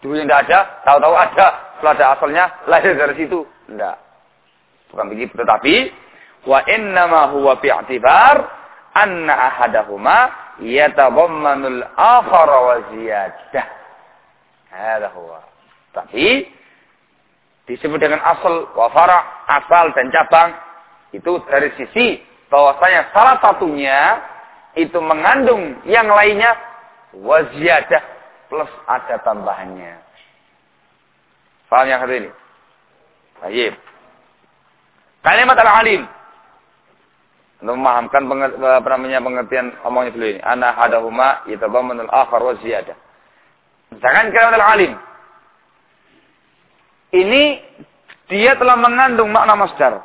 dulu tidak ada tahu-tahu ada setelah ada asalnya lahir dari situ tidak bukan begitu tetapi wa innama huwa bi'tibar anna ahadahuma yatadammanul akhara wa ziyadah. Hada huwa. Tapi disebut dengan asal wa fara, asal dan cabang itu dari sisi bahwasanya salah satunya itu mengandung yang lainnya wa ziyadah plus ada tambahannya. Paham yang satu ini? Baik. Kalimat al-alim untuk memahamkan apa namanya pengertian omongnya dulu ini. Ana hadahuma yatadammanul akhar wa ziyadah. Misalkan kalimat al-alim. Ini dia telah mengandung makna masdar.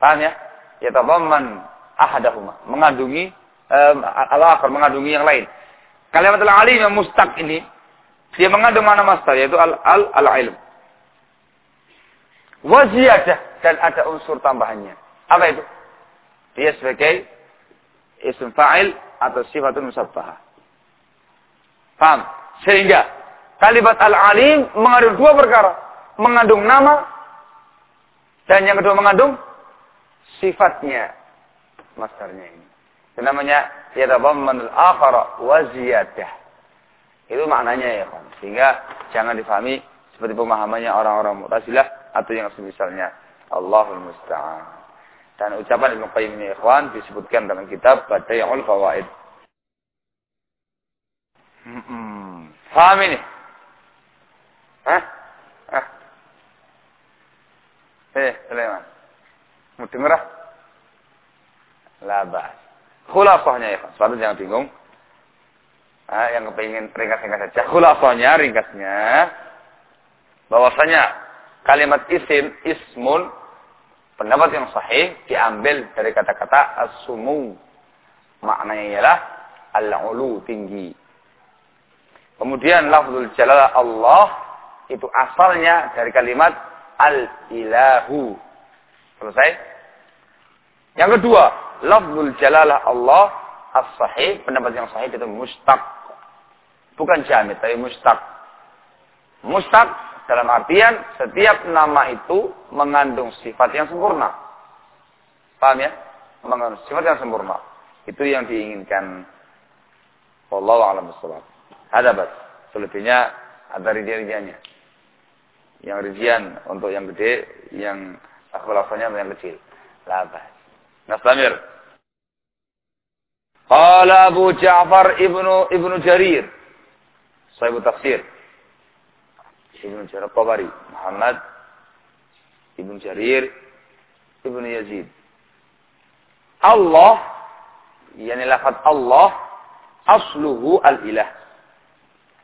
Paham ya? Yatadamman ahadahuma. Mengandungi um, al-akhar, mengandungi yang lain. Kalimat al-alim yang mustaq ini dia mengandung makna masdar yaitu al-al-ilm. Wa ziyadah dan ada unsur tambahannya. Apa itu? Dia sebagai isim fa'il atau sifatun musabbahah. Paham? Sehingga kalimat al-alim mengandung dua perkara. Mengandung nama dan yang kedua mengandung sifatnya. Masdarnya ini. Itu namanya yatadammanul akhara wa ziyadah. Itu maknanya ya kan. Sehingga jangan difahami seperti pemahamannya orang-orang Mu'tazilah atau yang semisalnya. Allahul musta'an. Dan ucapan Ibnu Qayyim ini ikhwan disebutkan dalam kitab Badai'ul Fawaid. Paham ini? Hah? Hah? Eh, Sulaiman. Mau denger ah? Labas. Khulafahnya ya, Suatu jangan bingung. Ah, yang kepingin ringkas-ringkas saja. Khulafahnya, ringkasnya. Bahwasanya kalimat isim, ismun, Pendapat yang sahih diambil dari kata-kata as-sumu. Maknanya ialah al-ulu tinggi. Kemudian lafzul jalal Allah itu asalnya dari kalimat al-ilahu. Selesai? Yang kedua, lafzul jalalah Allah as-sahih, pendapat yang sahih itu mustaq. Bukan jamid, tapi mustaq. Mustaq dalam artian setiap nama itu mengandung sifat yang sempurna. Paham ya? Mengandung sifat yang sempurna. Itu yang diinginkan. Wallahu a'lam bishawab. Ada. Selebihnya ada rincian-rinciannya. Yang rincian untuk yang gede, yang akhulafanya yang kecil. Labas. Nastamir. Qala Abu Ja'far ibnu ibnu Jarir. Sahibu tafsir. Ibnu Jarir Tabari. Muhammad ibnu Jarir ibnu Yazid. Allah, yani lafaz Allah, asluhu al-ilah.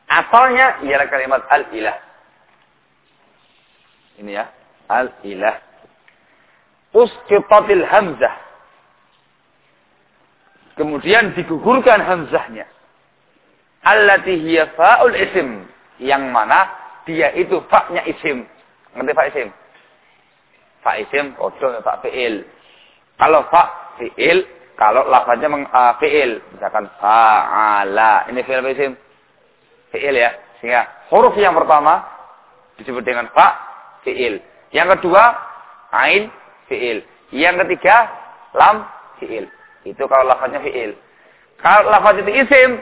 Asalnya ialah kalimat al-ilah. Ini ya, al-ilah. Usqitatil hamzah Kemudian digugurkan hamzahnya. Allati hiya fa'ul isim. Yang mana dia itu fa'nya isim. Ngerti fa' isim? Fa' isim, kodong fa' fi'il. Kalau fa' fi'il, kalau lafaznya meng, uh, fi'il. Misalkan fa'ala. Ini fi'il isim? Fi'il ya. Sehingga huruf yang pertama disebut dengan fa' fi'il. Yang kedua, ain fi'il. Yang ketiga, lam fi'il. Itu kalau lafaznya fi'il. Kalau lafaz itu isim,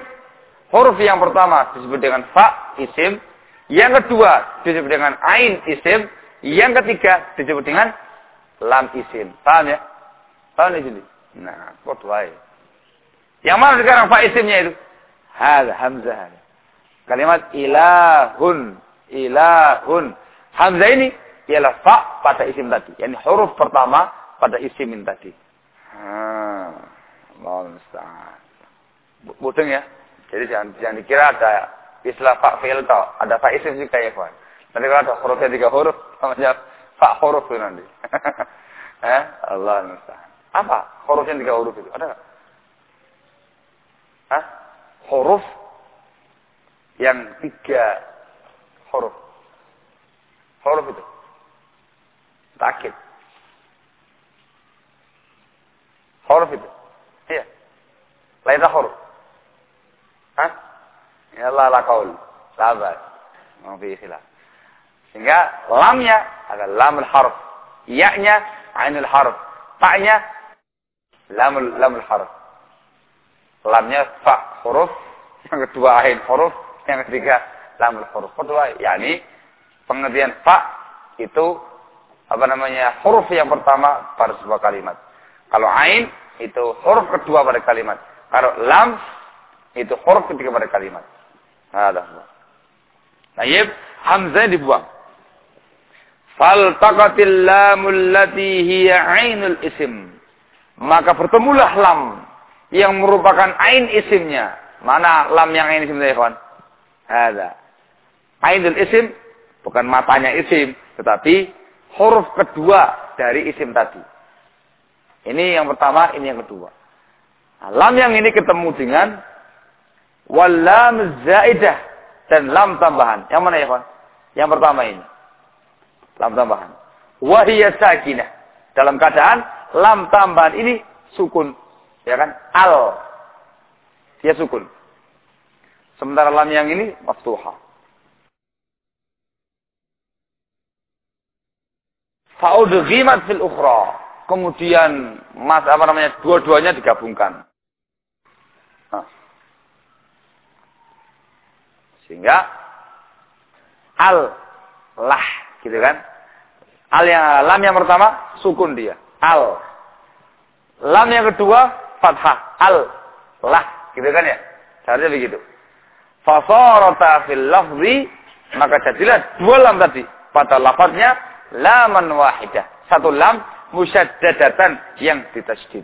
huruf yang pertama disebut dengan fa isim, yang kedua disebut dengan ain isim, yang ketiga disebut dengan lam isim. Paham ya? Paham di sini? Nah, kok baik. Yang mana sekarang fa isimnya itu? Hal hamzah. Kalimat ilahun, ilahun. Hamzah ini ialah fa pada isim tadi. Yani huruf pertama pada isim tadi. Hmm. Allah musta'an. Mudeng ya. Jadi jangan, jangan dikira ada istilah pak fi'il tau. Ada pak isim juga ya kawan. Nanti kalau ada hurufnya tiga huruf, namanya pak huruf itu nanti. eh? Allah musta'an. Apa hurufnya tiga huruf itu? Ada nggak? Hah? Huruf yang tiga huruf. Huruf itu. Takit. Huruf itu. Iya. Lain huruf. Hah? Ya Allah la qaul. La bas. Mau khilaf. Sehingga lamnya adalah lamul harf. Ya-nya ainul harf. Ta-nya lamul lamul harf. Lamnya fa huruf, yang kedua ain huruf, yang ketiga lamul huruf. Kedua yakni pengertian fa itu apa namanya huruf yang pertama pada sebuah kalimat. Kalau ain itu huruf kedua pada kalimat. Kalau lam itu huruf ketiga pada kalimat. Ada. Tayyib, hamzah dibuang. Faltaqatil lamul lati hiya ainul isim. Maka bertemulah lam yang merupakan ain isimnya. Mana lam yang ain isimnya, kawan? Ada. Ainul isim bukan matanya isim, tetapi huruf kedua dari isim tadi. Ini yang pertama, ini yang kedua. Nah, lam yang ini ketemu dengan walam zaidah dan lam tambahan. Yang mana ya, Pak? Yang pertama ini. Lam tambahan. Wahiyya sakinah. Dalam keadaan lam tambahan ini sukun. Ya kan? Al. Dia sukun. Sementara lam yang ini maftuha. Fa'udghimat fil ukhra kemudian mas apa namanya dua-duanya digabungkan. Sehingga al lah gitu kan. Al yang lam yang pertama sukun dia. Al. Lam yang kedua fathah. Al lah gitu kan ya. Caranya begitu. Fasarata fil lafzi maka jadilah dua lam tadi pada lafadznya laman wahidah. Satu lam musyaddadatan yang ditasydid.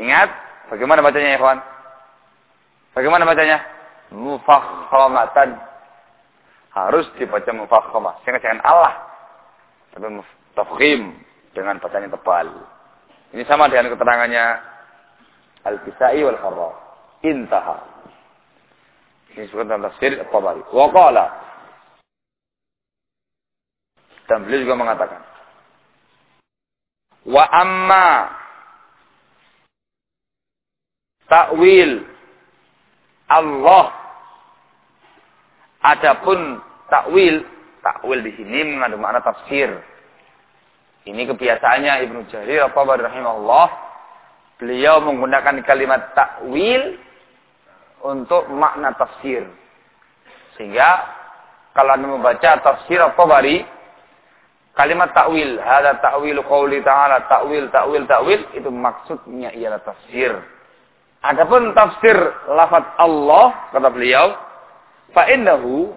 Ingat, bagaimana bacanya ya kawan? Bagaimana bacanya? Mufakhamatan. Harus dibaca mufakhamah. Sehingga jangan Allah. Tapi tafkhim dengan bacanya tebal. Ini sama dengan keterangannya Al-Kisai wal Kharrar. Intaha. Ini disebutkan dalam tafsir At-Tabari. Wa qala. Dan beliau juga mengatakan Wa amma takwil Allah. Adapun takwil, takwil di sini mengandung makna tafsir. Ini kebiasaannya Ibnu Jarir apa rahimahullah. Beliau menggunakan kalimat takwil untuk makna tafsir. Sehingga kalau Anda membaca tafsir At-Tabari, kalimat takwil, ada takwil qauli ta'ala, takwil, takwil, takwil, itu maksudnya ialah tafsir. Adapun tafsir lafaz Allah kata beliau, fa innahu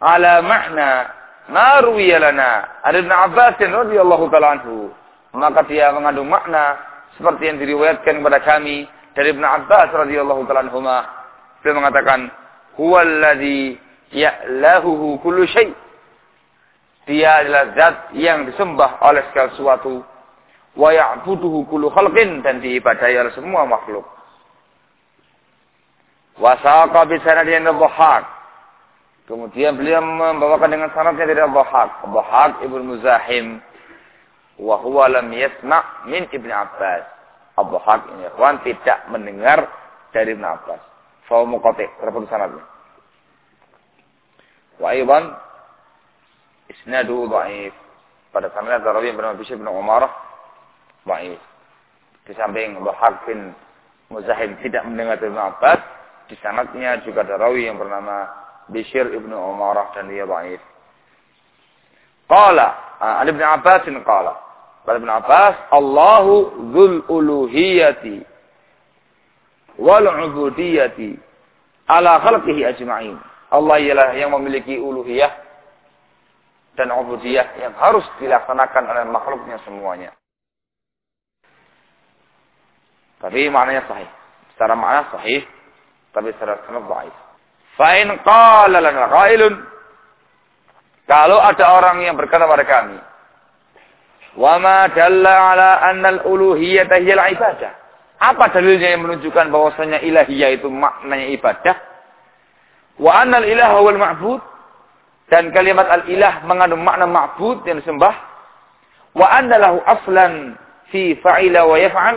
ala makna ma ruwiya lana. Ada Ibn Abbas radhiyallahu taala anhu. Maka dia mengandung makna seperti yang diriwayatkan kepada kami dari Ibn Abbas radhiyallahu taala anhu. Beliau mengatakan, "Huwallazi ya'lahuhu kullu syai'." Dia adalah zat yang disembah oleh segala sesuatu. Wa ya'buduhu kullu khalqin dan diibadahi oleh semua makhluk. Wasaqa sanadin Dhahak. Kemudian beliau membawakan dengan sanadnya dari Dhahak. Dhahak Ibnu Muzahim wa huwa lam yasma' min Ibnu Abbas. Dhahak ini ikhwan tidak mendengar dari Ibnu Abbas. Fa muqati terputus sanadnya. Wa aidan isnadu dhaif. Pada sanadnya ada bernama Bishr bin Umar dhaif. Di samping Dhahak bin Muzahim tidak mendengar dari Ibnu Abbas, di sanatnya juga ada rawi yang bernama Bishr ibnu Umarah dan dia baik. Qala, Ali bin Abbas qala. Kata Ibn Abbas, Allahu dzul uluhiyati wal ubudiyati ala khalqihi ajma'in. Allah ialah yang memiliki uluhiyah dan ubudiyah yang harus dilaksanakan oleh makhluknya semuanya. Tapi maknanya sahih. Secara makna sahih, tapi secara sanad dhaif. Fa in qala lana qailun kalau ada orang yang berkata pada kami, "Wa ma dalla ala anna al-uluhiyyata hiya al-ibadah." Apa dalilnya yang menunjukkan bahwasanya ilahiyah itu maknanya ibadah? Wa anna al-ilaha wal ma'bud dan kalimat al-ilah mengandung makna ma'bud yang disembah. Wa anna lahu aslan fi fa'ila wa yaf'al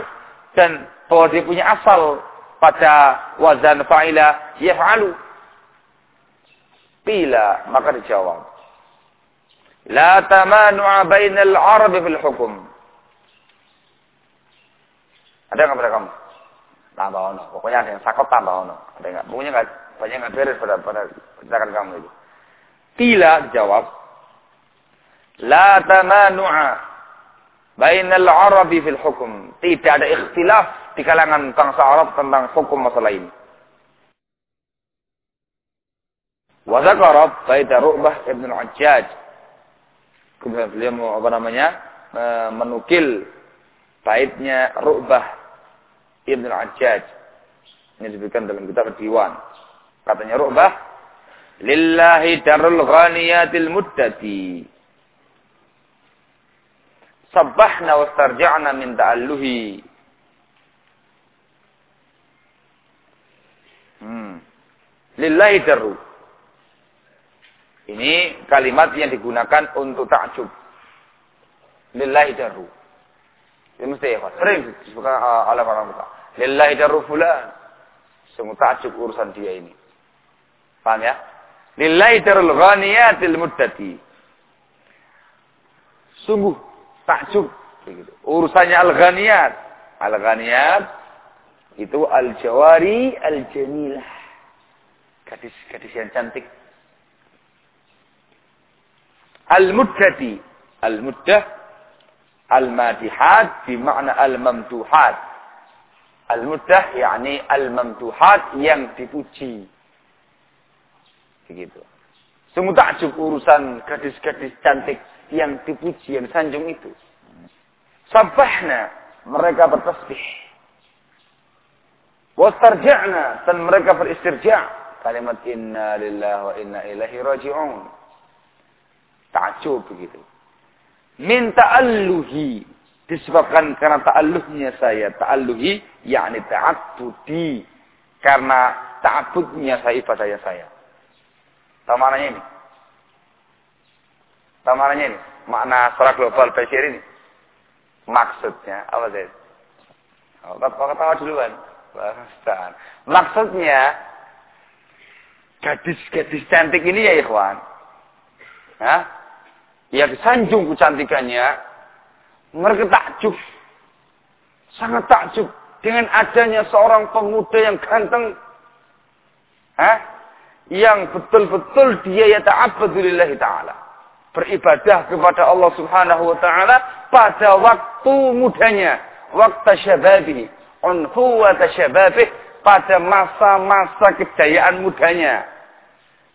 dan bahwa dia punya asal pada wazan fa'ila yaf'alu. Bila maka dijawab. La tamanu'a bainal arabi fil hukum. Ada nggak pada kamu? Tambah ono. Pokoknya ada yang sakot tambah ono. Ada nggak? Pokoknya nggak banyak nggak beres pada pada percakapan kamu itu. Bila dijawab. La tamanu'a Bainal Arabi fil hukum. Tidak ada ikhtilaf di kalangan bangsa Arab tentang hukum masalah ini. Wa zakara baita Ru'bah Ibn al-Ajjaj. Kemudian beliau apa namanya? menukil baitnya Ru'bah Ibn al-Ajjaj. Ini disebutkan dalam kitab Diwan. Katanya Ru'bah, Lillahi darul ghaniyatil muddati sabbahna wastarja'na min ta'alluhi. Hmm. Lillahi darru. Ini kalimat yang digunakan untuk takjub. Lillahi darru. Ini mesti ya, sering disebutkan uh, oleh orang muka. Lillahi darru fulan. Semua takjub urusan dia ini. Paham ya? Lillahi darul ghaniyatil muddati. Sungguh takjub begitu. Urusannya al-ghaniyat. Al-ghaniyat itu al-jawari al-jamilah. Gadis-gadis yang cantik. Al-muddati. Al-muddah al-madihat makna al-mamtuhat. Al-muddah yakni al-mamtuhat yang dipuji. Begitu. Semua takjub urusan gadis-gadis cantik yang dipuji, yang sanjung itu. Sabahna, mereka bertasbih. Wastarja'na, dan mereka beristirja' kalimat inna lillah wa inna ilahi raji'un. Ta'ajub begitu. Min ta'alluhi. Disebabkan karena ta'alluhnya saya. Ta'alluhi, yakni ta'abudi. Karena ta'abudnya saya, ibadahnya saya. Tahu maknanya ini? Tahu maknanya ini? Makna secara global Bashir ini. Maksudnya apa sih? Oh, kau ketawa duluan. Maksudnya gadis-gadis cantik ini ya ikhwan. Ya, yang disanjung kecantikannya, mereka takjub. Sangat takjub dengan adanya seorang pemuda yang ganteng. Yang betul-betul dia ya ta'abbadu ta'ala. Beribadah kepada Allah subhanahu wa ta'ala pada waktu mudanya. Waktu syababi. Unhuwata syababih. Pada masa-masa kejayaan mudanya.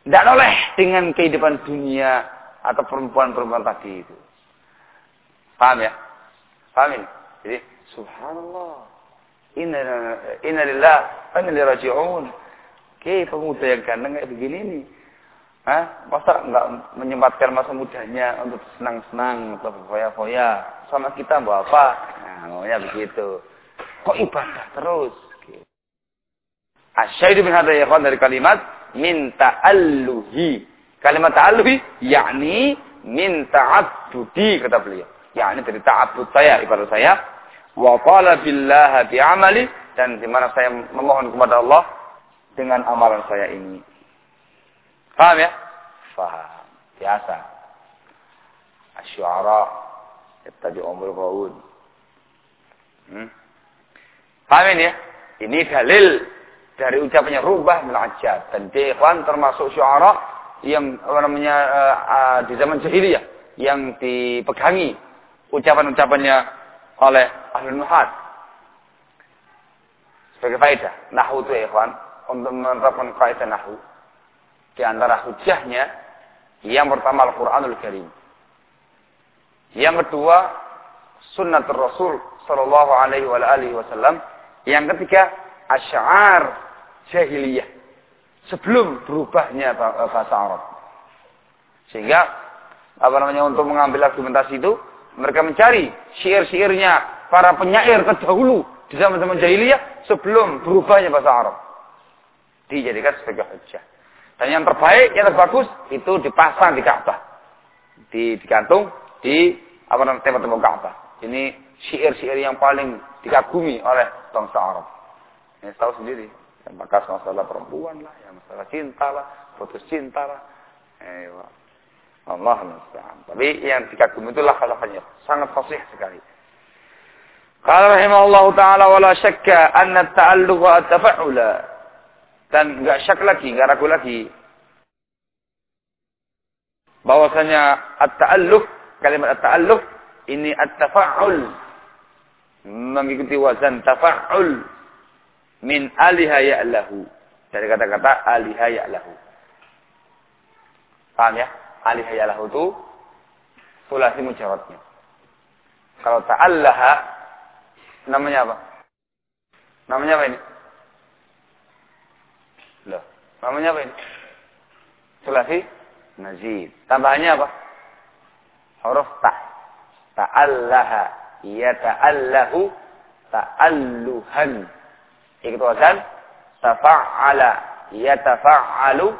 Tidak oleh dengan kehidupan dunia atau perempuan-perempuan tadi itu. Paham ya? Paham ini? Jadi, subhanallah. Inna, inna lillah, inna liraji'un. Oke, pemuda yang ganteng kayak begini nih. Hah? Masa enggak menyempatkan masa mudanya untuk senang-senang atau foya-foya sama kita apa? Nah, maunya begitu. Kok ibadah terus? Asyaidu min hadha ya dari kalimat min ta'alluhi. Kalimat ta'alluhi yakni min ta'abbudi kata beliau. Yakni dari ta'abbud saya, ibarat saya wa qala billah bi amali dan di mana saya memohon kepada Allah dengan amalan saya ini. Paham ya? Paham. Biasa. Asy'ara yattabi umur qaul. Hmm? Paham ini ya? Ini dalil dari ucapannya rubah melajat dan dewan termasuk syuara yang namanya uh, uh, di zaman jahiliyah yang dipegangi ucapan-ucapannya oleh ahli nuhat. Sebagai faedah, nahu itu ya ikhwan, untuk menerapkan kaidah nahu. Di antara hujahnya, yang pertama Al-Quranul Karim. Yang kedua, sunnah Rasul Sallallahu Alaihi Wasallam. Yang ketiga, asyar jahiliyah. Sebelum berubahnya bahasa Arab. Sehingga, apa namanya, untuk mengambil argumentasi itu, mereka mencari syair-syairnya para penyair terdahulu di zaman-zaman jahiliyah sebelum berubahnya bahasa Arab. Dijadikan sebagai hujah. Dan yang terbaik, yang terbagus itu dipasang di Ka'bah. Di, digantung di apa namanya tempat-tempat Ka'bah. Ini syair-syair yang paling dikagumi oleh bangsa Arab. Ini tahu sendiri. Yang bakas masalah perempuan lah, yang masalah cinta lah, putus cinta lah. Eh, Allah musta'an. Tapi yang dikagumi itu lafaz-lafaznya sangat fasih sekali. Qala rahimahullah taala wala syakka anna at-ta'alluq wa at-tafa'ula. Dan enggak syak lagi, enggak ragu lagi. Bahwasanya at-ta'alluq, kalimat at-ta'alluq ini at-tafa'ul mengikuti wazan tafa'ul min aliha ya'lahu. Dari kata-kata aliha ya'lahu. Paham ya? alihayalah itu sulasi mujawadnya. Kalau ta'allaha namanya apa? Namanya apa ini? Loh, namanya apa ini? Sulasi nazid. Tambahannya apa? Huruf ta. Ta'allaha. Ya ta'allahu ta'alluhan. Ikut wazan. Tafa'ala. Ya tafa'alu.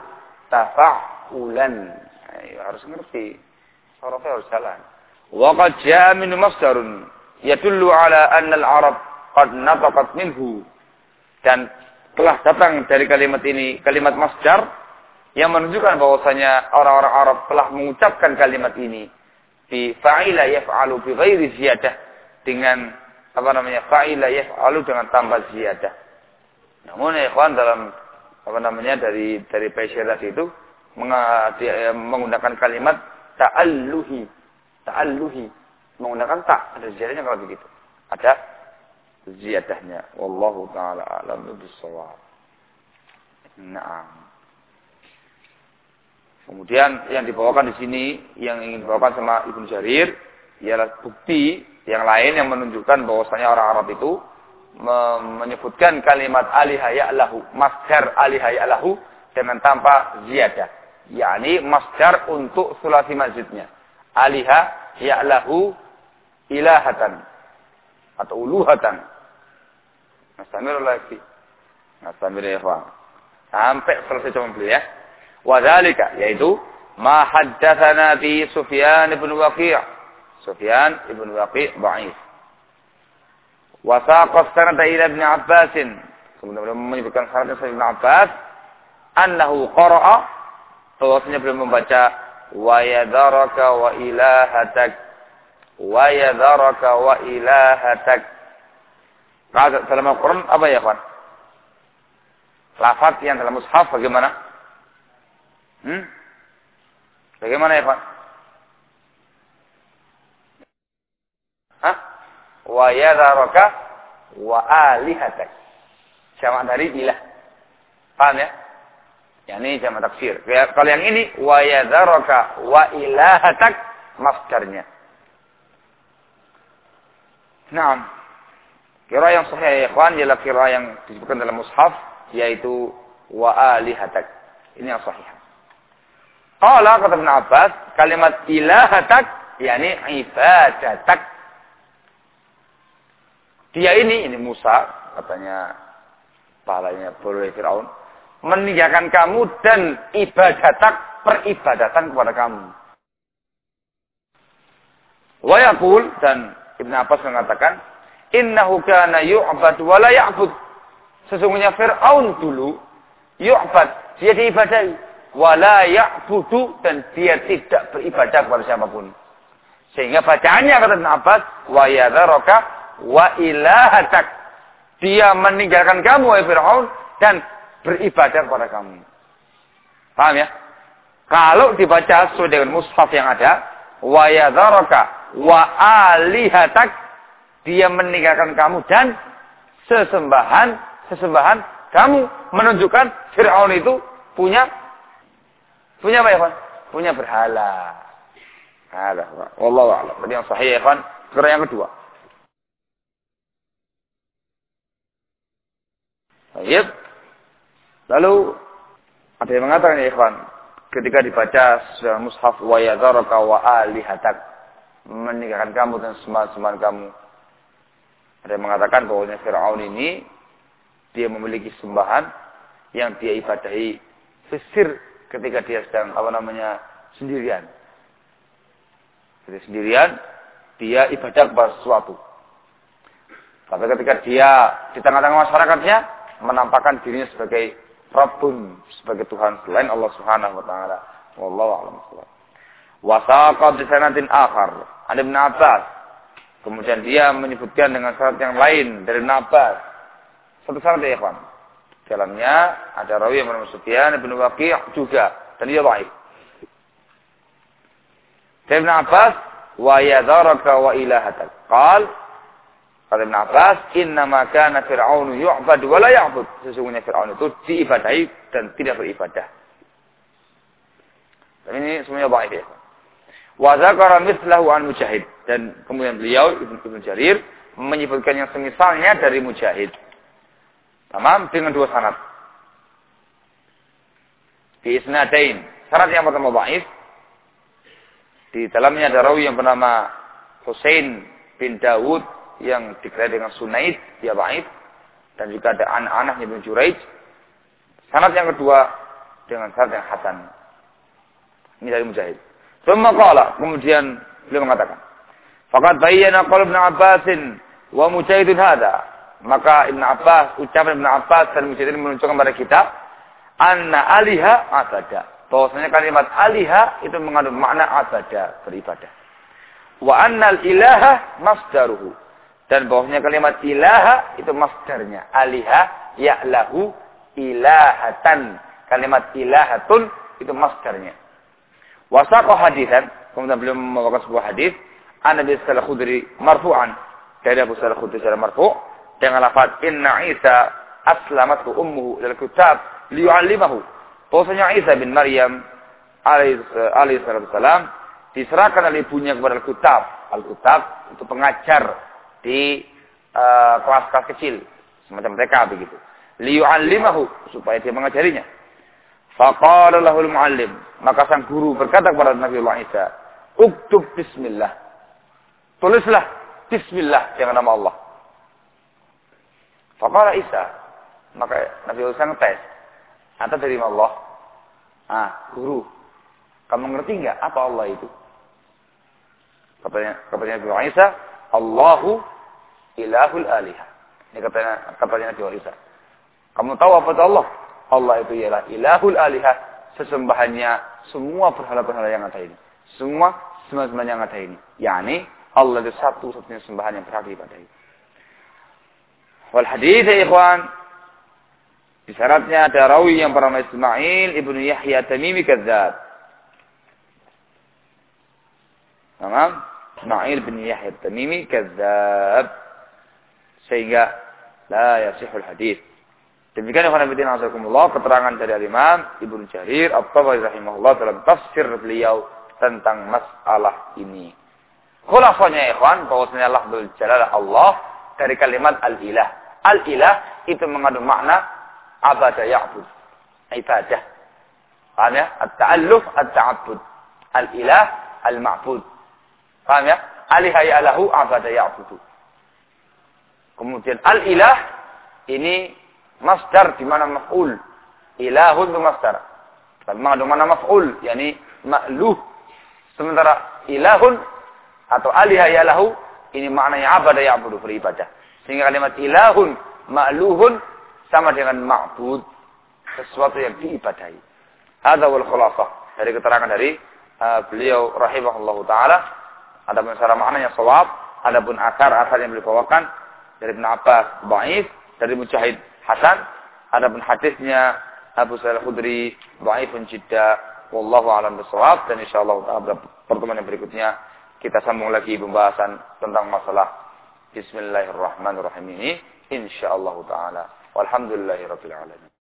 Tafa'ulan ya harus ngerti. Sorofnya harus jalan. Wa qad jaa min masdarun yadullu ala anna al-arab qad nataqat minhu. Dan telah datang dari kalimat ini kalimat masdar yang menunjukkan bahwasanya orang-orang Arab telah mengucapkan kalimat ini bi fa'ila yaf'alu bi ghairi ziyadah dengan apa namanya fa'ila yaf'alu dengan tambah ziyadah. Namun ya ikhwan dalam apa namanya dari dari Baisyirah itu Eh, menggunakan kalimat ta'alluhi. Ta'alluhi. Menggunakan tak. Ada ziyadahnya kalau begitu. Ada ziyadahnya. Wallahu ta'ala alam bisawab. Naam. Kemudian yang dibawakan di sini, yang ingin dibawakan sama Ibnu Jarir, ialah bukti yang lain yang menunjukkan bahwasanya orang Arab itu menyebutkan kalimat alihaya'lahu, masdar alihaya'lahu dengan tanpa ziyadah yakni masdar untuk sulasi masjidnya. Aliha ya'lahu ilahatan atau uluhatan. Nastamir lagi. Nastamir ya Sampai selesai cuma beli ya. Wadhalika yaitu ma haddatsana bi Sufyan ibn Waqi'. Sufyan ibn Waqi' dhaif. Wa saqa sanad ila Ibn Abbas Kemudian beliau menyebutkan syaratnya Ibn Abbas. Annahu qara'a. Bahwasanya beliau membaca. Wa yadharaka wa ilahatak. Wa yadharaka wa ilahatak. Dalam Al-Quran apa ya kawan? Lafaz yang dalam mushaf bagaimana? Hmm? Bagaimana ya kawan? Hah? Wa yadharaka wa alihatak. Jamak dari ilah. Paham ya? Ya ini jamak taksir. Kalau yang ini wa yadharaka wa ilahatak masdarnya. Nah, kira yang sahih ya ikhwan ialah kira yang disebutkan dalam mushaf yaitu wa alihatak. Ini yang sahih. Qala kata Ibn Abbas, kalimat ilahatak yakni ibadatak. Dia ini ini Musa katanya pahalanya boleh Firaun meninggalkan kamu dan ibadatak peribadatan kepada kamu. Wayakul dan Ibn Abbas mengatakan, Innahu kana yu'bad wa la ya'bud. Sesungguhnya Fir'aun dulu yu'bad, dia diibadahi. Wa la ya'budu dan dia tidak beribadah kepada siapa pun. Sehingga bacaannya kata Ibn Abbas, wa yadharaka wa ilahatak dia meninggalkan kamu, wahai Fir'aun, dan beribadah kepada kamu. Paham ya? Kalau dibaca sesuai dengan mushaf yang ada, wa yadharaka wa alihatak, dia meninggalkan kamu dan sesembahan, sesembahan kamu menunjukkan Fir'aun itu punya punya apa ya, Pak? Punya berhala. Ada, Pak. Wallahu a'lam. Jadi yang sahih ya, Pak. yang kedua. Baik. Lalu ada yang mengatakan ya ikhwan, ketika dibaca surah mushaf wa yadharaka wa alihatak meninggalkan kamu dan semua-semua kamu. Ada yang mengatakan bahwa Fir'aun ini dia memiliki sembahan yang dia ibadahi sesir ketika dia sedang apa namanya sendirian. Jadi sendirian dia ibadah kepada sesuatu. Tapi ketika dia di tengah-tengah masyarakatnya, menampakkan dirinya sebagai Rabbun, sebagai Tuhan selain Allah Subhanahu wa taala. Wallahu a'lam Wasaqa bi sanadin akhar. Ada Ibn Abbas. Kemudian dia menyebutkan dengan syarat yang lain dari Ibn Abbas. Satu syarat ya, ikhwan. Dalamnya ada rawi yang bernama Sufyan bin Waqi' juga dan dia baik. Dari Ibn Abbas, wa yadharaka wa ilahatak. Qal Kata Ibn Abbas, Inna kana Fir'aunu yu'bad wa la ya'bud. Sesungguhnya Fir'aun itu diibadahi dan tidak beribadah. Dan ini semuanya baik ya. Wa zakara mislahu an Mujahid. Dan kemudian beliau, Ibn, Ibn Jarir, menyebutkan yang semisalnya dari Mujahid. Tamam dengan dua sanad. Di isnadain. Sanad yang pertama baik. Di dalamnya ada rawi yang bernama Hussein bin Dawud yang digelar dengan Sunaid, dia baik. Dan juga ada anak-anak Ibn Juraij. Sanat yang kedua dengan sanat yang hasan. Ini dari Mujahid. Thumma qala, kemudian beliau mengatakan, Fakat bayyana qala Ibn Abbasin wa Mujahidun hada. Maka Ibn Abbas, ucapan Ibn Abbas dan Mujahid ini menunjukkan kepada kita, anna aliha asada. Bahwasanya kalimat aliha itu mengandung makna asada, beribadah. Wa annal ilaha masdaruhu dan bahwasanya kalimat ilaha itu masdarnya. Aliha ya'lahu ilahatan. Kalimat ilahatun itu masdarnya. Wasaqo hadisan. Kemudian beliau membawakan sebuah hadis. An Nabi sallallahu khudri marfu'an. Dari Abu Sallallahu khudri secara marfu' dengan lafaz inna Isa aslamatku ummuhu lil kitab liyu'allimahu. Bahwasanya Isa bin Maryam alaihi salam diserahkan oleh ibunya kepada Al-Kitab. Al-Kitab itu pengajar di eh, kelas-kelas uh, kecil. Semacam mereka begitu. Liyu'allimahu supaya dia mengajarinya. Faqala muallim. Maka sang guru berkata kepada Nabi Allah Isa uktub bismillah. Tulislah bismillah dengan nama Allah. Faqala Isa maka Nabi Isa ngetes atau dari Allah? Ah guru. Kamu ngerti nggak apa Allah itu? Katanya katanya Nabi Isa Allahu ilahul alihah. Ini katanya, katanya Nabi Isa. Kamu tahu apa itu Allah? Allah itu ialah ilahul alihah. Sesembahannya semua berhala-berhala yang ada ini. Semua semua yang ada ini. Yani Allah itu satu-satunya sembahan yang berhak diibadahi. Wal hadis ya ikhwan. Di syaratnya ada rawi yang bernama Ismail ibnu Yahya Tamimi kadzab. Tamam? Ismail bin Yahya Tamimi kadzab. Sehingga la yasihul hadis. Demikian yang Nabi Azzaikumullah keterangan dari Imam Ibnu Jarir At-Tabari rahimahullah dalam tafsir beliau tentang masalah ini. Khulafanya ikhwan bahwasanya lafzul jalal Allah dari kalimat al-ilah. Al-ilah itu mengandung makna abada ya'bud. Ibadah. Paham ya? At-ta'alluf at-ta'abbud. Al-ilah al-ma'bud. Paham ya? Alihaya lahu abada ya'budu. Kemudian al-ilah ini masdar di mana maf'ul. Ilahun itu masdar. Dan mengandung mana maf'ul, yakni ma'luh. Sementara ilahun atau alihaya lahu ini maknanya abada ya'budu beribadah. Sehingga kalimat ilahun, ma'luhun sama dengan ma'bud. Sesuatu yang diibadahi. Ada wal khulafah. Dari keterangan dari uh, beliau rahimahullah ta'ala. Ada pun secara maknanya sawab. Ada pun akar-akar yang beliau bawakan. Dari Ibn Abbas, Ba'if. Dari Mujahid, Hasan. Ada pun hadisnya Abu Sa'id Khudri, Ba'ifun Jidda. Wallahu alam bisawab. Dan insyaAllah pada pertemuan yang berikutnya. Kita sambung lagi pembahasan tentang masalah Bismillahirrahmanirrahim ini insyaallah taala. Walhamdulillahirabbil alamin.